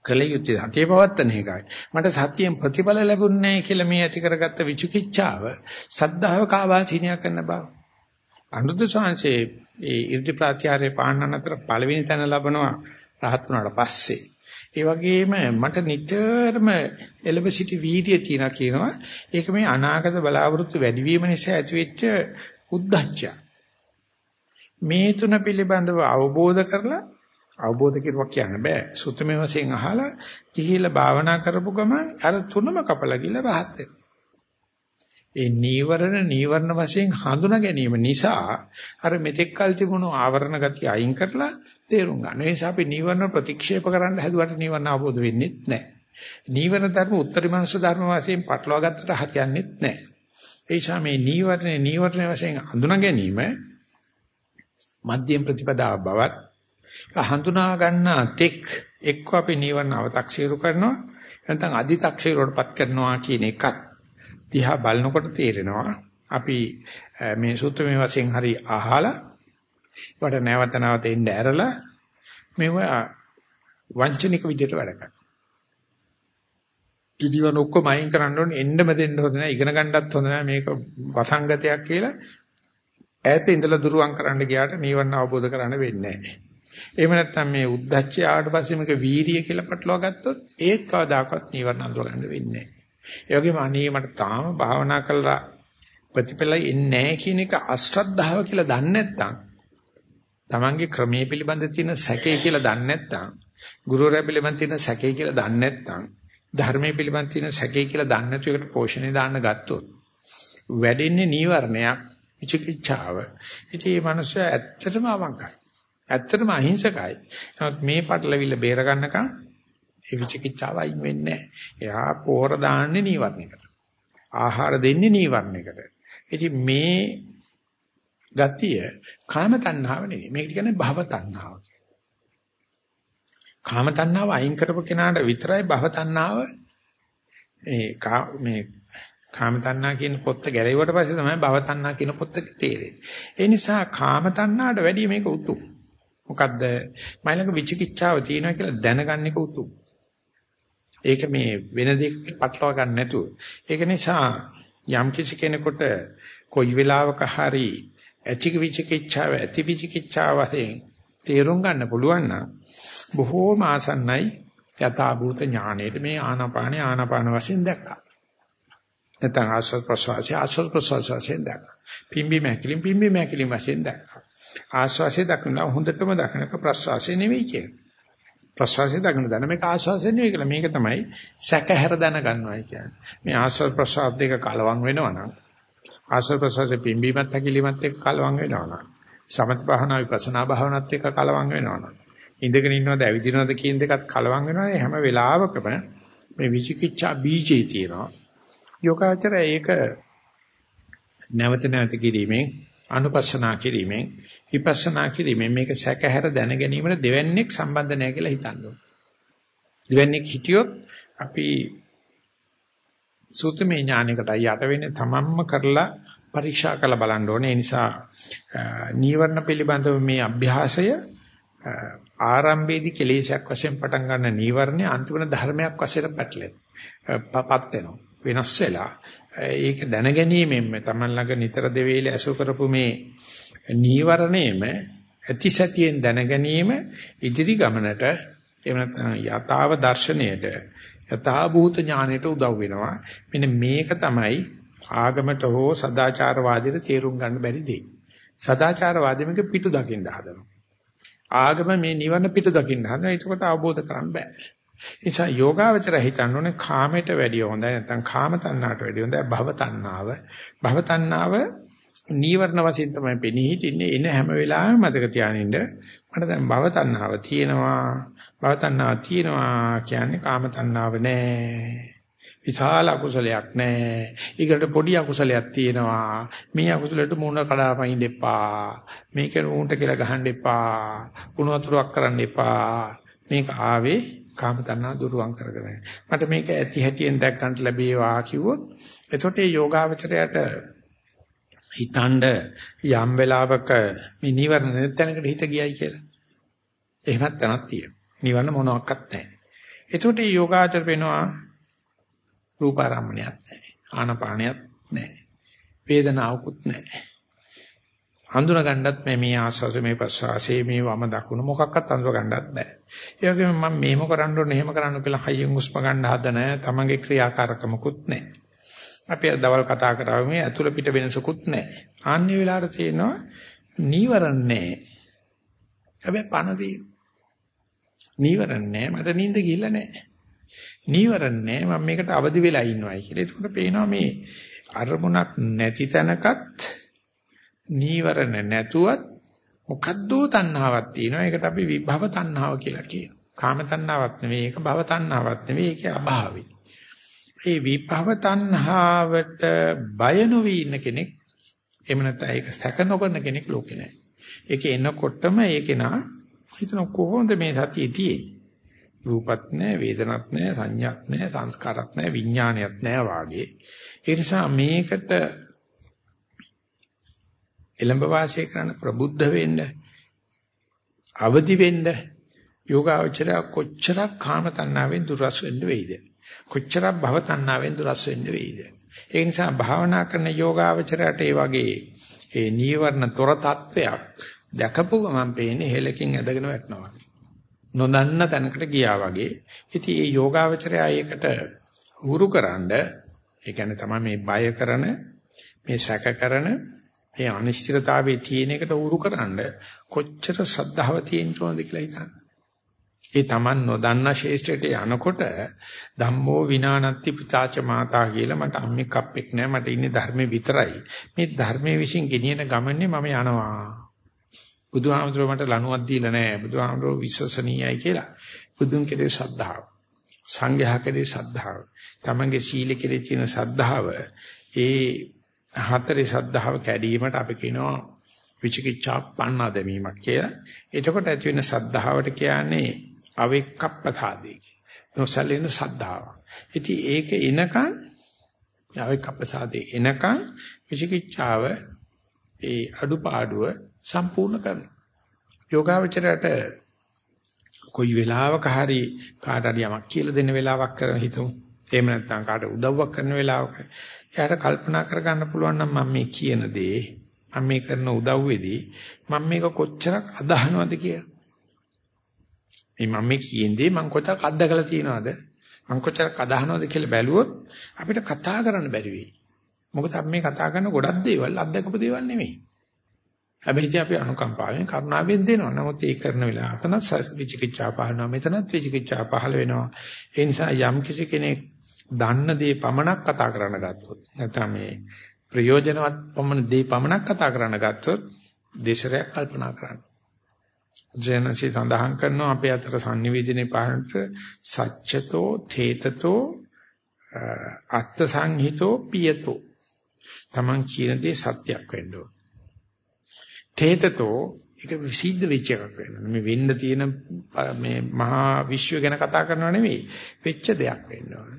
කලියුත්තේ සතිය පවත්තන එකයි. මට සතියෙන් ප්‍රතිඵල ලැබුණේ නැහැ කියලා මේ ඇති කරගත්ත විචිකිච්ඡාව සද්ධාව කාවාසිනිය කරන බව. අනුරුද්ධ සංසේ ඒ ඉර්ධි ප්‍රත්‍යාරේ පාන්නන අතර පළවෙනි තැන ලබනවා රහත් වුණාට පස්සේ. ඒ වගේම මට නිතරම එළඹ සිටි වීර්යය තියෙනවා කියනවා. ඒක මේ අනාගත බලාපොරොත්තු වැඩිවීම නිසා ඇතිවෙච්ච උද්දච්චය. මේ තුන පිළිබඳව අවබෝධ කරලා අවබෝධ කරුවා කියන්න බෑ. සුත්තමේ වශයෙන් අහලා ගිහිල්ලා භාවනා කරපු ගමන් අර තුනම කපලා ගිහලා රහත් වෙනවා. ඒ නීවරණ නීවරණ වශයෙන් හඳුනා ගැනීම නිසා අර මෙතෙක් කල් තිබුණු ආවරණ ගතිය අයින් කරලා තේරුම් ගන්න. ඒ නිසා අපි නීවරණ ප්‍රතික්ෂේප කරන්න හැදුවට නීවරණ අවබෝධ වෙන්නේ නැහැ. නීවරණ ධර්ම උත්තරීමංශ ධර්ම වශයෙන් පටලවා ගත්තට හරියන්නේ නැහැ. ඒ නිසා මේ නීවරණ නීවරණ වශයෙන් හඳුනා ගැනීම මධ්‍යම ප්‍රතිපදාව බවත් හඳුනා ගන්න තෙක් එක්ක අපි නීවරණ අව탁සීරු කරනවා නැත්නම් අදි탁සීරුවටපත් කරනවා කියන එකත් දිහා බලනකොට තේරෙනවා අපි මේ සූත්‍රමය වශයෙන් හරි අහලා ඒකට නැවත නැවත එන්න ඇරලා මේව වංචනික විදිහට වැඩ කරනවා. පිළිවෙල ඔක්කොම අයින් කරන්න ඕනේ එන්නම දෙන්න හොඳ නැහැ ඉගෙන ගන්නත් හොඳ නැහැ මේක වසංගතයක් කියලා ඈත ඉඳලා දුරුවන් කරන්න ගියාට නිවන අවබෝධ කරගන්න වෙන්නේ නැහැ. එහෙම නැත්නම් මේ උද්දච්චය ආවට පස්සේ මේක වීරිය කියලා පටලවා ගත්තොත් ඒත් කවදාකවත් නිවන අඳුර ගන්න වෙන්නේ නැහැ. ඒ වගේම අනේ මට තාම භාවනා කළා ප්‍රතිඵල එන්නේ නැහැ කියන එක අශ්‍රද්ධාව කියලා දන්නේ නැත්නම් තමන්ගේ ක්‍රමයේ පිළිබඳ තියෙන සැකේ කියලා දන්නේ නැත්නම් ගුරුවරයා පිළිබඳ තියෙන සැකේ කියලා දන්නේ නැත්නම් ධර්මයේ පිළිබඳ තියෙන සැකේ කියලා දන්නේ නැතු එකට පෝෂණය දාන්න ගත්තොත් වැඩෙන්නේ නීවරණයක් විචිකිච්ඡාව. ඉතින් මේ මිනිස්සු ඇත්තටම අවංකයි. ඇත්තටම අහිංසකයි. නමුත් මේ පටලවිල්ල බේර ගන්නකම් ඒ විචිකිච්ඡාව අයින් වෙන්නේ නැහැ. එයා පෝර දාන්නේ නීවරණයකට. ආහාර දෙන්නේ නීවරණයකට. ඉතින් මේ ගතිය කාම තණ්හාව නෙවෙයි. මේක කියන්නේ භව තණ්හාව. කාම තණ්හාව අයින් කරපු කෙනාට විතරයි භව තණ්හාව මේ මේ කාම තණ්හා කියන පොත්ත ගැලෙවුවට පස්සේ තමයි භව තණ්හා කියන පොත්ත තේරෙන්නේ. ඒ නිසා කාම තණ්හාට වැඩිය මේක උතුම්. මොකද්ද? මයිලක විචිකිච්ඡාව තියෙනවා කියලා දැනගන්න එක උතුම්. ඒක මේ වෙන දෙයක පටලවා ගන්න නැතුව. ඒක නිසා යම් කිසි කෙනෙකුට කොයි වෙලාවක හරි ඇති විචිකිච්ඡාව ඇති විචිකිච්ඡාව වශයෙන් තේරුම් ගන්න පුළුවන් නම් බොහෝම ආසන්නයි යථාභූත ඥාණයට මේ ආනාපානේ ආනාපාන වශයෙන් දැක්කා. නැත්නම් ආස්වාද ප්‍රසවාසය ආස්වාද ප්‍රසවාස වශයෙන් දැක්කා. පිම්බි මැකිලින් පිම්බි මැකිලින් වශයෙන් දැක්කා. ආස්වාසේ දක්න හොඳටම දක්නක ප්‍රසවාසය නෙවෙයි කියන්නේ. ප්‍රසවාසය දක්න දන මේක ආස්වාසය නෙවෙයි කියලා මේක තමයි සැකහැර දැන ගන්නවයි කියන්නේ. මේ ආස්වාද ප්‍රසවාස දෙක කලවම් වෙනවා නම් ආස්වාද ප්‍රසවාසයේ පිම්බීමත් හැකිලිමත් එක්ක කලවම් වෙනවා නම් සමත භාවනා විපස්සනා භාවනාත් එක්ක කලවම් වෙනවා නම් ඉඳගෙන ඉන්නවද ඇවිදිනවද කියන දෙකත් කලවම් වෙනවා හැම වෙලාවකම මේ විචිකිච්ඡා බීජේ තියෙනවා. යෝගාචරය ඒක නැවත නැවත කිරීමෙන් අනුපස්සනා කිරීමෙන් විපස්සනා කිරීමෙන් මේක සැකහැර දැන ගැනීමට දෙවන්නේක් සම්බන්ධ නැහැ කියලා හිතන්න ඕනේ. දෙවන්නේක් හිටියොත් අපි සූත්‍රමය ඥානයකට යට වෙන්නේ තමන්ම කරලා පරීක්ෂා කරලා බලන්න ඕනේ. ඒ නිසා නීවරණ පිළිබඳව මේ අභ්‍යාසය ආරම්භයේදී කෙලෙසයක් වශයෙන් පටන් ගන්න නීවරණය අන්තිමට ධර්මයක් වශයෙන් පැටලෙන. පපත් වෙනවා. වෙනස් වෙලා ඒක දැනගැනීමෙන් තමන් ළඟ නිතර දෙවේල ඇසු කරපු මේ නීවරණයම ඇතිසතියෙන් දැනගැනීම ඉදිරි ගමනට එහෙම නැත්නම් යථාව දර්ශනයට යථා භූත ඥානයට උදව් වෙනවා මෙන්න මේක තමයි ආගමට හෝ සදාචාරවාදීට තේරුම් ගන්න බැරි දෙය සදාචාරවාදීමක පිටු දකින්න හදනවා ආගම මේ නිවන පිටු දකින්න හදනවා ඒකට අවබෝධ කරන්න බෑ නිසා යෝගාවචර හිතන්න ඕනේ කාමයට වැඩිය හොඳයි නැත්නම් කාම තණ්හාවට වැඩිය හොඳයි භව තණ්හාව. භව තණ්හාව නීවරණ වශයෙන් තමයි පෙනී හිටින්නේ. එන හැම වෙලාවෙම මතක තියානින්න මට දැන් භව තණ්හාව තියෙනවා. භව තණ්හාව තියෙනවා කියන්නේ කාම තණ්හාව නෑ. විශාල අකුසලයක් නෑ. ඊකට පොඩි අකුසලයක් තියෙනවා. මේ අකුසලයට මූණ කඩාපයින් එපා. මේක උන්ට කියලා ගහන්න එපා. කුණ වතුරක් කරන්න එපා. මේක ආවේ කාම තණ්හා දුරුවන් කරගෙන. මට මේක ඇති හැටියෙන් දැක් ගන්න ලැබේවා කිව්වොත් එතකොට මේ යෝගාවචරයට හිතනද යම් වෙලාවක මේ නිවර්ණ නැත්ැනකට හිත ගියයි කියලා. එහෙමත් තනක් තියෙනවා. නිවර්ණ මොනවත් නැහැ. එතකොට මේ යෝගාචර වෙනවා රූපාරම්මණයක් නැහැ. ආනපානයක් නැහැ. වේදනාවකුත් නැහැ. හඳුනා ගන්නත් මේ මේ ආස්වාස මේ ප්‍රස්වාසයේ මේ වම දකුණ මොකක්වත් හඳුනා ගන්නත් බෑ. ඒ වගේම මම මේම කරන්න ඕනේ එහෙම කරන්න කියලා හයියෙන් හුස්ම ගන්න හදන තමන්ගේ ක්‍රියාකාරකමකුත් නැහැ. අපි දවල් කතා කරා මේ ඇතුළ පිට වෙනසකුත් නැහැ. ආන්නේ වෙලාවට තියෙනවා නීවරණ නැහැ. හැබැයි පණ තියෙනවා. නීවරණ නැහැ මට නිින්ද ගිහිල්ලා නැහැ. නීවරණ නැහැ මම මේකට අවදි වෙලා ඉන්නවයි කියලා. ඒකට පේනවා මේ අරමුණක් නැති තැනකත් නීවරණ නැතුවත් මොකද්දෝ තණ්හාවක් තියෙනවා. ඒකට අපි විභව තණ්හාව කියලා කියනවා. කාම තණ්හාවක් නෙවෙයි ඒක භව තණ්හාවක් නෙවෙයි ඒකේ අභාවය. ඒ විභව තණ්හාවට බය නොවි ඉන්න කෙනෙක් එහෙම නැත්නම් ඒක සැක නොකරන කෙනෙක් ලෝකේ නැහැ. ඒක එනකොටම ඒකේ නා හිතන කොහොමද මේ සතිය තියෙන්නේ? රූපත් නැහැ, වේදනත් නැහැ, සංඥාත් නැහැ, සංස්කාරත් නැහැ, විඥානයත් නැහැ වාගේ. ඒ නිසා මේකට එළඹ වාසය කරන ප්‍රබුද්ධ වෙන්න අවදි වෙන්න යෝගාචරය කොච්චරක් කාම තණ්හාවෙන් දුරස් වෙන්න වෙයිද කොච්චරක් භව තණ්හාවෙන් දුරස් වෙන්න වෙයිද ඒ නිසා භාවනා කරන යෝගාචරයට ඒ වගේ ඒ නීවරණ තොර තත්වයක් දැකපු ගමන් පේන්නේ හෙලකින් ඇදගෙන වැටෙනවා නොදන්න තැනකට ගියා වගේ ඉතින් මේ යෝගාචරය ඒකට හුරුකරනද ඒ කියන්නේ තමයි මේ බය කරන මේ සැක කරන මේ අනිශ්චිතතාවයේ තියෙන එකට උරු කරන්න කොච්චර ශ්‍රද්ධාව තියෙන්න ඕනද කියලා හිතන්න. ඒ Taman නොදන්න ශේෂ්ත්‍රයට යනකොට ධම්මෝ විනානත්ති පිතාච මාතා කියලා මට අම්මෙක් අප්පෙක් නෑ මට ඉන්නේ ධර්මේ විතරයි. මේ ධර්මයේ විශ්ින් ගෙනියන ගමනේ මම යනවා. බුදුහාමුදුරුවෝ මට ලණුවක් දීලා නෑ. බුදුහාමුදුරුවෝ විශ්වසනීයයි කියලා. බුදුන් කෙරේ ශ්‍රද්ධාව. සංඝයා කෙරේ ශ්‍රද්ධාව. තමන්ගේ සීල කෙරේ තියෙන ශ්‍රද්ධාව ඒ හතරේ ශ්‍රද්ධාව කැඩීමට අපි කියනවා විචිකිච්ඡා පන්නා දැමීමක් කියලා. එතකොට ඇති වෙන ශ්‍රද්ධාවට කියන්නේ අවික්කප්පතාදී. නොසලින ශ්‍රද්ධාව. ඉතින් ඒක එනකන් අවික්කප්පසාදී එනකන් විචිකිච්ඡාව ඒ අඩුපාඩුව සම්පූර්ණ කරනවා. යෝගාවචරයට කොයි වෙලාවක හරි කාට හරි යමක් කියලා දෙන්න වෙලාවක් කරන හිතමු. එහෙම නැත්නම් කාට උදව්වක් කරන වෙලාවක එයාට කල්පනා කරගන්න පුළුවන් නම් මම මේ කියන දේ මම මේ කරන උදව්වේදී මම මේක කොච්චරක් අදහනවද කියලා. මේ මම මේ කියන්නේ මම කොච්චරක් අත්දකලා තියෙනවද? මම කොච්චරක් අදහනවද කියලා බැලුවොත් අපිට කතා කරන්න බැරි වෙයි. මොකද අපි මේ කතා කරන ගොඩක් දේවල් අත්දකපු දේවල් නෙමෙයි. හැබැයි ඉතින් අපි අනුකම්පාවෙන් කරුණාවෙන් දෙනවා. නමුත් ඒ කරන වෙලාව අතනත් විචිකිච්ඡා පහළනවා. මෙතනත් විචිකිච්ඡා පහළ වෙනවා. ඒ නිසා යම් කිසි කෙනෙක් දන්න දේ පමණක් කතා කරන්න ගත්තොත් නැත්නම් මේ ප්‍රයෝජනවත් පමණ දේ පමණක් කතා කරන්න ගත්තොත් දේශරයක් කල්පනා කරන්න. ජනසී සඳහන් කරනවා අපේ අතර sannivedanaye පාරට සච්චතෝ තේතතෝ අත්ත සංහිතෝ පියතෝ Taman කියන දේ සත්‍යක් වෙන්න ඕන. තේතතෝ ඒක විසිද්ධ වෙච්ච එකක් වෙන්න. මේ වෙන්න තියෙන මේ මහා විශ්ව ගැන කතා කරනව නෙවෙයි වෙච්ච දෙයක් වෙන්න ඕන.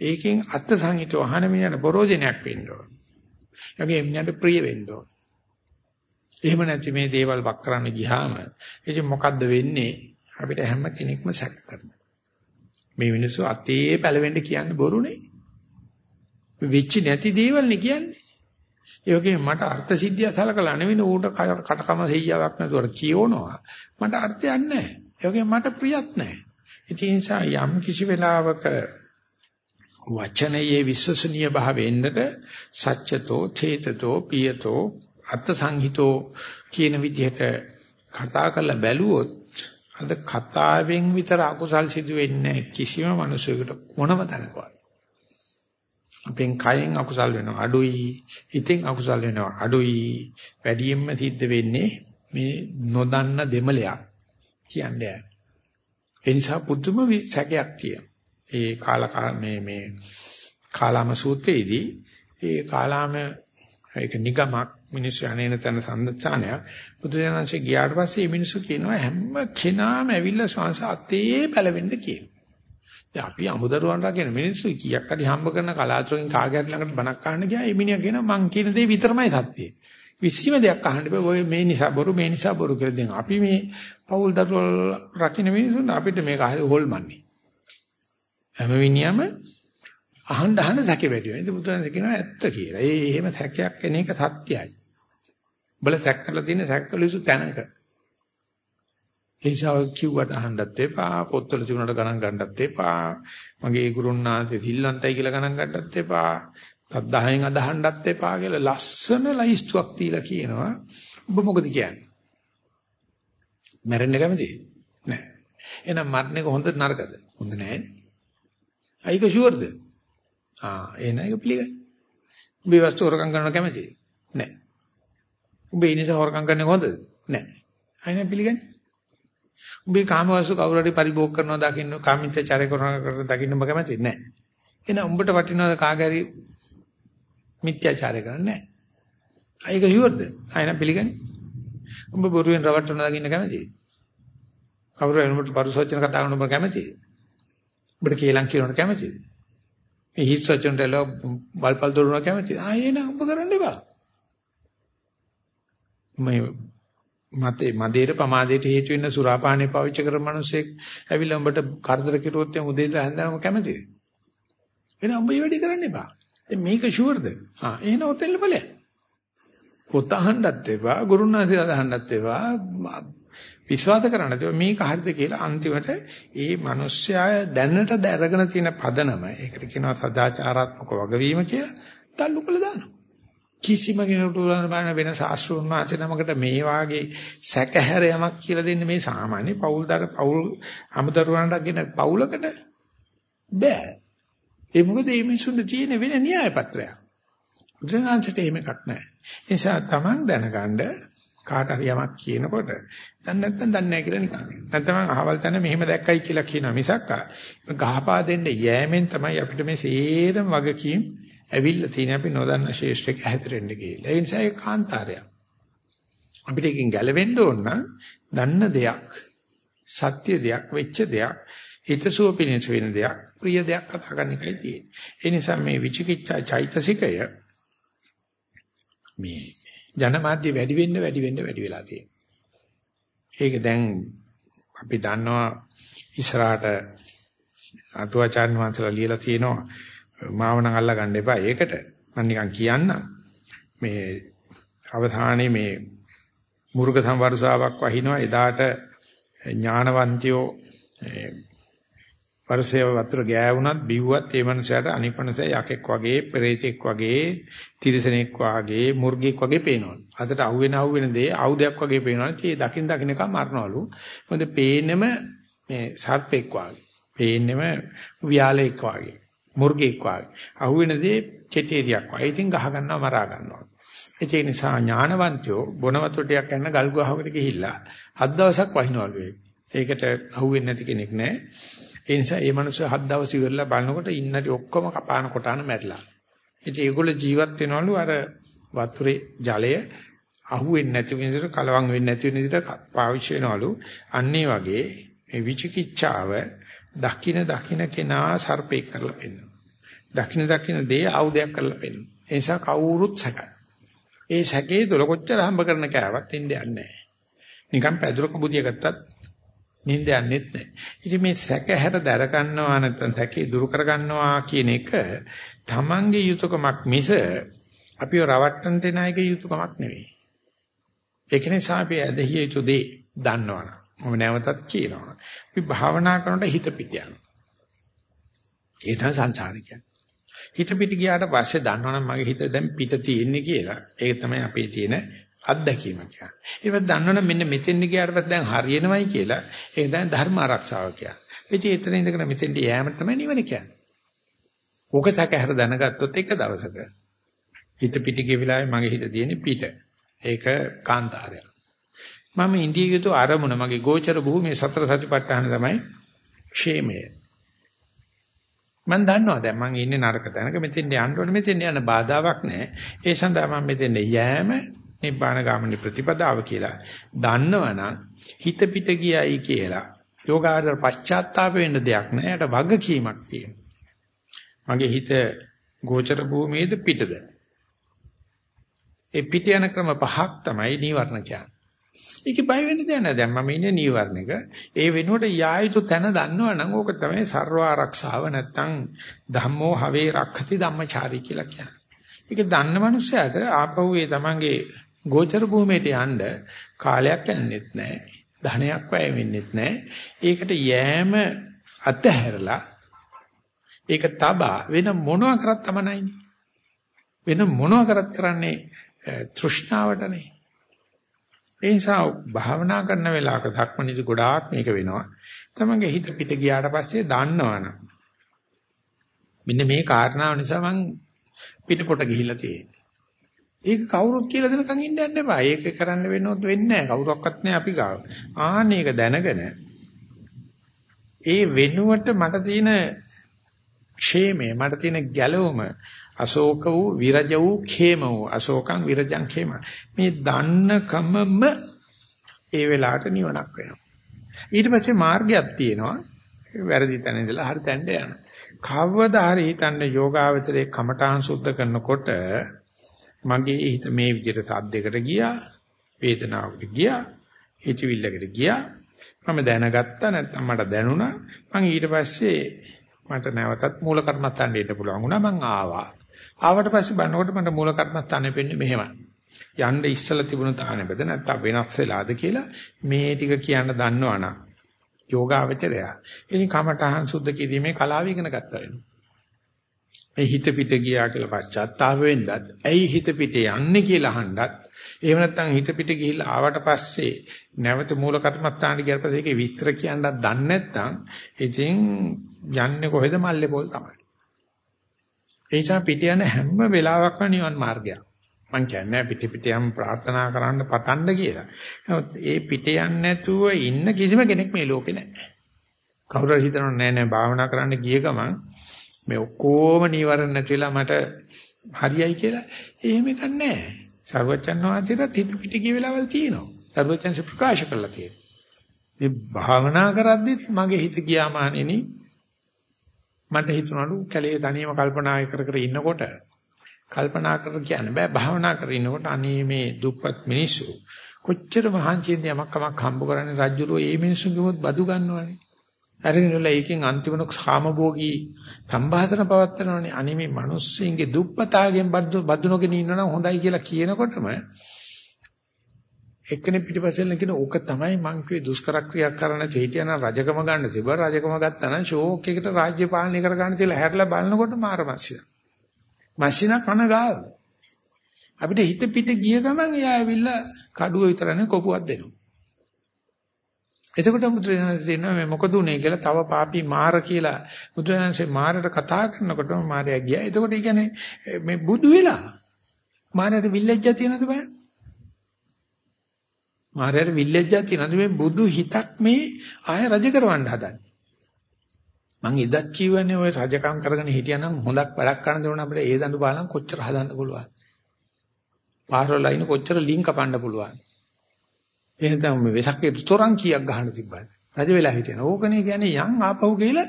ඒකෙන් අත්ත සංහිතෝ අහන මිනිහට බොරෝජනයක් වෙන්න ඕන. යගේ මිනිහට ප්‍රිය වෙන්න ඕන. එහෙම නැති මේ දේවල් වක් කරන්න ගියාම ඉතින් මොකද්ද වෙන්නේ? අපිට හැම කෙනෙක්ම සැක කරනවා. මේ මිනිස්සු අතේ පැලවෙන්න කියන්නේ බොරුනේ. වෙච්ච නැති දේවල් නේ කියන්නේ. ඒ වගේම මට අර්ථ සිද්ධිය සලකලා නෙවෙයි ඌට කටකම සෙයියාවක් නැතුව කියවනවා. මට අර්ථයක් නැහැ. ඒ වගේම මට ප්‍රියත් නැහැ. ඒ නිසා යම් කිසි වෙලාවක වචනයේ විශ්වසනීය භාවයෙන්ද සත්‍යතෝ ථේතතෝ පියතෝ අත්ථ සංහිතෝ කියන විදිහට කතා කරලා බැලුවොත් අද කතාවෙන් විතර අකුසල් සිදු වෙන්නේ කිසිම මිනිසෙකුට මොනම තැනකවත්. අපෙන් කයෙන් අකුසල් වෙනවා අඩුයි, හිතෙන් අකුසල් වෙනවා අඩුයි. වැඩියෙන්ම සිද්ධ වෙන්නේ මේ නොදන්න දෙමලයක් කියන්නේ. ඒ නිසා පුදුම සැකයක් තියෙනවා. ඒ කාලා මේ මේ කාලාම සූත්‍රයේදී ඒ කාලාම ඒක නිගමක් මිනිස්සු අනේන තන සම්දචානය බුදුරජාණන්සේ ගියාට පස්සේ මේ මිනිස්සු කියනවා හැම කෙනාම ඇවිල්ලා සංස අතේ පැලවෙන්න කියන. දැන් අපි අමුදරුවන් රකින්න මිනිස්සු කීයක් හරි හම්බ කරන කලාතුරකින් කාගෑරි ළඟට බණක් අහන්න ගියා ඒ මිනිහා කියනවා මං කියන දේ විතරමයි සත්‍යය. විශ්ීම දෙයක් අහන්න බෑ ඔය මේ නිසා බොරු මේ නිසා බොරු කියලා දැන් අපි මේ පෞල් දරුවල් රකින්න මිනිස්සුන් අපිට මේක හරි හොල්මන්නේ. හැම මිනිහම අහන්න අහන්න සැක වැඩි වෙනවා. ඉතින් බුදුරජාණන් කියනවා ඇත්ත කියලා. ඒ එහෙම සැකයක් එන එක සත්‍යයි. බල සැක කරලා තියෙන සැක කළ යුතු තැනක. ඒසාව කිව්වට අහන්නත් එපා, පොත්වල තිබුණාට ගණන් ගන්නත් එපා. මගේ ගුරුන්නාන්සේ සිල්වන්තයි කියලා ගණන් ගන්නත් එපා. තත්දහයෙන් අදහන්නත් එපා කියලා ලස්සන ලයිස්තුවක් තියලා කියනවා. ඔබ මොකද කියන්නේ? මැරෙන්න කැමතිද? නැහැ. එහෙනම් මරණ එක හොඳ නරකද? හොඳ නැහැ. අයික ෂුවර්ද? ආ එහෙනම් ඒක පිළිගන්න. උඹේ වස්තු හොරකම් කරන්න කැමතිද? නැහැ. උඹ ඒ නිසා හොරකම් කරන්නේ කොහොමද? නැහැ. අයින පිළිගන්නේ. උඹේ කාම වස්තු කවුරු හරි පරිභෝග කරනවා දකින්න කාමීත්‍යචාරය කරනවා දකින්න ඔබ කැමති නැහැ. එහෙනම් උඹට වටිනවා කාගෑරි මිත්‍යාචාරය කරන්නේ නැහැ. අයක හිවද්ද? අයින පිළිගන්නේ. උඹ බොරුවෙන් රවට්ටන දකින්න කැමතිද? කවුරු හරි උඹට පරිසෝචන කතා කරන ඔබ කැමතිද? උඹට කේලම් කියනවට කැමතිද? මේ හිත් සචන්ට එල බල්පල් දොරනවා කැමතිද? ආ එහෙනම් උඹ කරන්න එපා. මේ මතේ මදේට ප්‍රමාදයට හේතු වෙන සුරාපානේ පාවිච්චි කරන මිනිස්සෙක් ඇවිල්ලා උඹට කරදර කිරුවොත් එම් උදේ ඉඳලා හැන්දනම කැමතිද? එහෙනම් උඹ මේ වැඩේ කරන්න එපා. මේක ෂුවර්ද? ආ එහෙනම් ඔතෙල්ල බලය. පොත අහන්නත් එපා, ගුරුනාථලා අහන්නත් එපා, විශ්වාස කරන්න එපා. මේක හරිද කියලා අන්තිමට ඒ මිනිස්සයා දැනට දැරගෙන තියෙන පදනම ඒකට කියනවා සදාචාරාත්මක වගවීම කියලා තල්ලු කළා දානවා. කිසිම කෙනෙකුට උනන වෙන ශාස්ත්‍රීය මාසේ නමකට මේ වාගේ සැකහැර යමක් කියලා දෙන්න මේ සාමාන්‍ය පෞල්දර පෞල් අමුදරුවන්ටගෙන පෞලකට බෑ. ඒ මොකද මේ මිනිසුන්ට තියෙන වෙන න්‍යාය පත්‍රයක්. බුදුරජාණන්ට එහෙම එකක් නැහැ. ඒ නිසා Taman දැනගන්න කාට හරි යමක් කියනකොට දැන් නැත්තම් දන්නේ නැහැ කියලා නිකන්. නැත්නම් අහවල් තැන මෙහෙම දැක්කයි කියලා කියනවා මිසක් ගහපා දෙන්න යෑමෙන් තමයි අපිට මේ සේරම වගකීම් ඇවිල්ලා තියෙන අපි නොදන්න ශේෂ්ත්‍රයක හැතරෙන්න ගිහිල්ලා. ඒ නිසා ඒ කාන්තාරයක්. අපිට එකකින් ගැලවෙන්න ඕන නම් දන්න දෙයක්, සත්‍ය දෙයක්, වෙච්ච දෙයක්, හිතසුව පිණිස වෙන දෙයක්, ප්‍රිය දෙයක් කතා කරන්න එකයි තියෙන්නේ. ඒ නිසා මේ විචිකිච්ඡා චෛතසිකය මේ ජනමාධ්‍ය වැඩි වෙන්න වැඩි වෙන්න වැඩි වෙලා තියෙනවා. ඒක දැන් අපි දන්නවා ඉස්සරහට අටුවාචාර්ය වහන්සේලා ලියලා තියෙනවා මාව නම් අල්ලා ගන්න එපා ඒකට මම නිකන් කියන්නම් මේ අවධානයේ මේ මුර්ග සම්වර්ෂාවක් වහිනවා එදාට ඥානවන්තයෝ පරිසේව වතුර ගෑවුනත් බිව්වත් ඒ මනුස්සයාට අනික් මනුස්සයා යකෙක් වගේ, පෙරේතෙක් වගේ, තිරිසනෙක් වගේ, මුර්ගෙක් වගේ පේනවා. අතට අහුවෙන අහුවෙන දේ ආයුධයක් වගේ පේනවා. ඒ දකින් දකින් එක මරනවලු. මොකද පේන්නෙම මේ සර්පෙක් වගේ. පේන්නෙම ව්‍යාලෙක් වගේ. මුර්ගෙක් වගේ. අහුවෙන දේ කෙටේරියක් වගේ. ඉතින් ගහ ගන්නවා මරා ගන්නවා. ඒ නිසා ඥානවන්තයෝ බොන වතුරටයක් යන ගල් ගහකට ගිහිල්ලා හත් දවසක් වහිනවලු ඒක. ඒකට අහුවෙන්නේ නැති කෙනෙක් නැහැ. ඒ නිසා මේ මිනිස්සු හත් දවස් ඉවරලා බලනකොට ඉන්නටි ඔක්කොම කපාන කොටාන මැරිලා. ඉතින් ඒගොල්ලෝ ජීවත් වෙනවලු අර වතුරේ ජලය අහුවෙන්නේ නැති විදිහට කලවම් වෙන්නේ නැති විදිහට පාවිච්චි වෙනවලු. අන්න වගේ මේ විචිකිච්ඡාව දකින දකින කෙනා සර්පෙක් කරලා පෙන්නනවා. දකින දකින දේ ආයුධයක් කරලා පෙන්නනවා. ඒ නිසා කවුරුත් සැකයි. ඒ සැකේ දොල කොච්චර හම්බ කරන කෑවත් ඉන්නේ නැහැ. නිකන් පැදුරක බුදිය ගත්තත් නිින්ද යන්නෙත් නැහැ. ඉතින් මේ සැකහැර දැර ගන්නවා නැත්නම් සැකේ දුරු කර ගන්නවා කියන එක තමන්ගේ යුතුයකමක් මිස අපිව රවට්ටන්න දෙන අයගේ යුතුයකමක් නෙවෙයි. ඒක නිසා අපි ඇදහිය යුතු දේ දන්නවනම් මම නැවතත් කියනවා. අපි භාවනා කරනකොට හිත පිට යනවා. ඒ තමයි සංසාරිකය. හිත පිට ගියාට පස්සේ දන්නවනම් මගේ හිත දැන් පිට තියෙන්නේ කියලා. ඒක තමයි අපේ තියෙන අත්දැකීම කියන්නේ. ඊට පස්සේ දන්නවනම් මෙන්න මෙතෙන්ට ගියාට පස්සේ දැන් හරියනවයි කියලා ඒක දැන් ධර්ම ආරක්ෂාව කියන්නේ. ඉතින් එතන ඉඳගෙන මෙතෙන්ට යෑම තමයි නිවන කියන්නේ. ඕක සැකහැර දැනගත්තොත් එක දවසක හිත පිට ගිය වෙලාවේ මගේ හිත තියෙන්නේ පිට. ඒක කාන්තාරයක්. මම ඉන්දිය යුතු අරමුණ මගේ ගෝචර භූමියේ සතර සතිපට්ඨාන තමයි ക്ഷേමය. මම දන්නවා දැන් මම ඉන්නේ නරක තැනක මෙතෙන් යන්න ඕනේ මෙතෙන් යන බාධාවක් නැහැ. ඒ සඳහා මම මෙතෙන් යෑම නිබ්බාන ගාමිනී ප්‍රතිපදාව කියලා දන්නවනම් හිත පිට ගියයි කියලා යෝගාචර පශ්චාත්තාප වෙන්න දෙයක් නෑ. ඒකට වගකීමක් තියෙනවා. මගේ හිත ගෝචර භූමියේද පිටද? ඒ පිට යන ක්‍රම පහක් තමයි නීවරණ කියන්නේ. ඒකේ බය වෙන්න දෙයක් නෑ. දැන් මම ඉන්නේ නීවරණයක. ඒ වෙනුවට යායුතු තැන දන්නවනම් ඕක තමයි ਸਰව ආරක්ෂාව නැත්තම් ධම්මෝ හවේ රක්ඛති ධම්මචාරී කියලා කියන්නේ. ඒක දන්න මනුස්සයාට ආපහු ඒ තමන්ගේ ගෝචර භූමියට යන්න කාලයක් යන්නෙත් නැහැ. ධනයක් වැය වෙන්නෙත් නැහැ. ඒකට යෑම අතහැරලා ඒක තබා වෙන මොනවා කරත් තමනයිනේ. වෙන මොනවා කරත් කරන්නේ තෘෂ්ණාවටනේ. ඒ නිසා භාවනා කරන වෙලාවක ධක්මනිදි ගොඩාක් මේක වෙනවා. තමන්ගේ හිත පිට ගියාට පස්සේ දන්නවනම් මෙන්න මේ කාරණාව නිසා මං පිටපොට ගිහිල්ලා තියෙන්නේ. ඒක කවුරුත් කියලා දෙනකන් ඉන්න යන්න එපා. ඒක කරන්න වෙනවොත් වෙන්නේ නැහැ. කවුරක්වත් නැහැ අපි ගාව. ආන්න ඒක දැනගෙන ඒ වෙනුවට මට තියෙන ക്ഷേමය මට තියෙන ගැලවුම අශෝක වූ විරජ වූ ඛේම වූ. අශෝකං විරජං ඛේම. මේ දන්නකමම ඒ වෙලාවට නිවනක් වෙනවා. ඊට පස්සේ මාර්ගයක් තියෙනවා. වැරදි තැන ඉඳලා හරි තැනට යන කවදා හරි හිතන්න යෝගාවචරයේ කමඨාන් සුද්ධ කරනකොට මගේ හිත මේ විදිහට සද්දයකට ගියා වේදනාවකට ගියා හිතවිල්ලකට ගියා. මම දැනගත්තා නැත්නම් මට දැනුණා. මම ඊට පස්සේ මට නැවතත් මූල කර්මස්ථානෙ ඉන්න පුළුවන් වුණා. මං ආවා. ආවට පස්සේ බලනකොට මට මූල කර්මස්ථානෙ වෙන්නේ මෙහෙමයි. යන්න ඉස්සලා තිබුණු තානෙබද නැත්නම් වෙනස් වෙලාද කියලා මේ ටික කියන්න දන්නවනම් යෝගාවචරය. ඉතින් කමඨහං සුද්ධ කිරීමේ කලාව ඉගෙන ගත්තා වෙනවා. මේ හිත පිට ගියා කියලා පශ්චාත්තාප වෙන්නත්, ඇයි හිත පිට යන්නේ කියලා අහන්නත්, එහෙම නැත්නම් හිත පිට ගිහිල්ලා ආවට පස්සේ නැවත මූල කර්මත්තාන්ට ගියපස්සේ ඒකේ විස්තර කියන්නත් දන්නේ නැත්නම් ඉතින් යන්නේ කොහෙද මල්ලේ පොල් තමයි. ඒ නිසා පිට යන හැම වෙලාවකම නිවන් මාර්ගයක්. මං කියන්නේ පිට පිට යම් ප්‍රාර්ථනා කරන්න පතන්න කියලා. නමුත් ඒ පිට යන්නේ නැතුව ඉන්න කිසිම කෙනෙක් මේ ලෝකේ නැහැ. කවුරු හරි හිතනවා නෑ නෑ භාවනා කරන්න ගිය ගමන් මේ ඔක්කොම නීවරණ නැතිලා මට හරියයි කියලා එහෙම එකක් නැහැ. සර්වචන් වහන්සේට හිත පිට ගිය වෙලාවල් තියෙනවා. සර්වචන්ස ප්‍රකාශ කළා තියෙනවා. මේ භාවනා කරද්දිත් මගේ හිත ගියාමානෙනි මට හිතුණලු කැලේ තනියම කල්පනා කර කර ඉන්නකොට කල්පනා කර කියන්න බෑ භාවනා කර ඉන්නකොට අනේ මේ දුප්පත් මිනිස්සු කොච්චර මහන්සියෙන් යමක් කමක් හම්බ කරන්නේ රජුරෝ මේ මිනිස්සුන්ගෙමුත් බදු ගන්නවනේ. අරගෙනල ඒකෙන් අන්තිමන කාමභෝගී සම්භාෂණ පවත්නවනේ අනේ මේ මිනිස්සුන්ගේ දුප්පතාගෙන් බදු නොගෙන ඉන්නනම් හොඳයි කියලා කියනකොටම එක්කෙනෙක් පිටිපස්සෙන් කියන ඕක තමයි මං කියේ දුෂ්කර ක්‍රියා කරන චේතියන රජකම ගන්න තිබ්බා රජකම ගත්තා නම් ෂෝක් එකට රාජ්‍ය පාලනය කර ගන්න තියලා හැරලා බලනකොට මාර මස්සිය. මස්සිනා කන ගාව. අපිට හිත පිට ගිය ගමන් එයා ඇවිල්ලා කඩුව විතරනේ කොපුවක් දෙනවා. එතකොට බුදුරජාණන්සේ කියනවා මේ මොකද උනේ කියලා තව පාපී මාර කියලා බුදුරජාණන්සේ මාරට කතා කරනකොටම මාරයා ගියා. එතකොට ඒ කියන්නේ මේ බුදු වෙලා මාරයට විල්ලෙජ්ජා තියෙනවද බලන්න. මාරයට විල්ලෙජ්ජා තියෙනවද මේ බුදු හිතක් මේ ආය රජ කරවන්න හදන්නේ. මං ඉදක් කියවනේ ওই රජකම් කරගෙන හිටියනම් හොඳක් වැඩක් කරන්න දෙනවා අපිට ඒ දඬු බලන් කොච්චර හදන්න පුළුවන්. පාරවල අයින කොච්චර ලින්ක් කපන්න පුළුවන්. එහෙනම් මේ වෙසක්කේ තොරන් කීයක් ගහන්න තිබ්බද? රජ වෙලා හිටියන. ඕකනේ කියන්නේ යන් ආපහු කියලා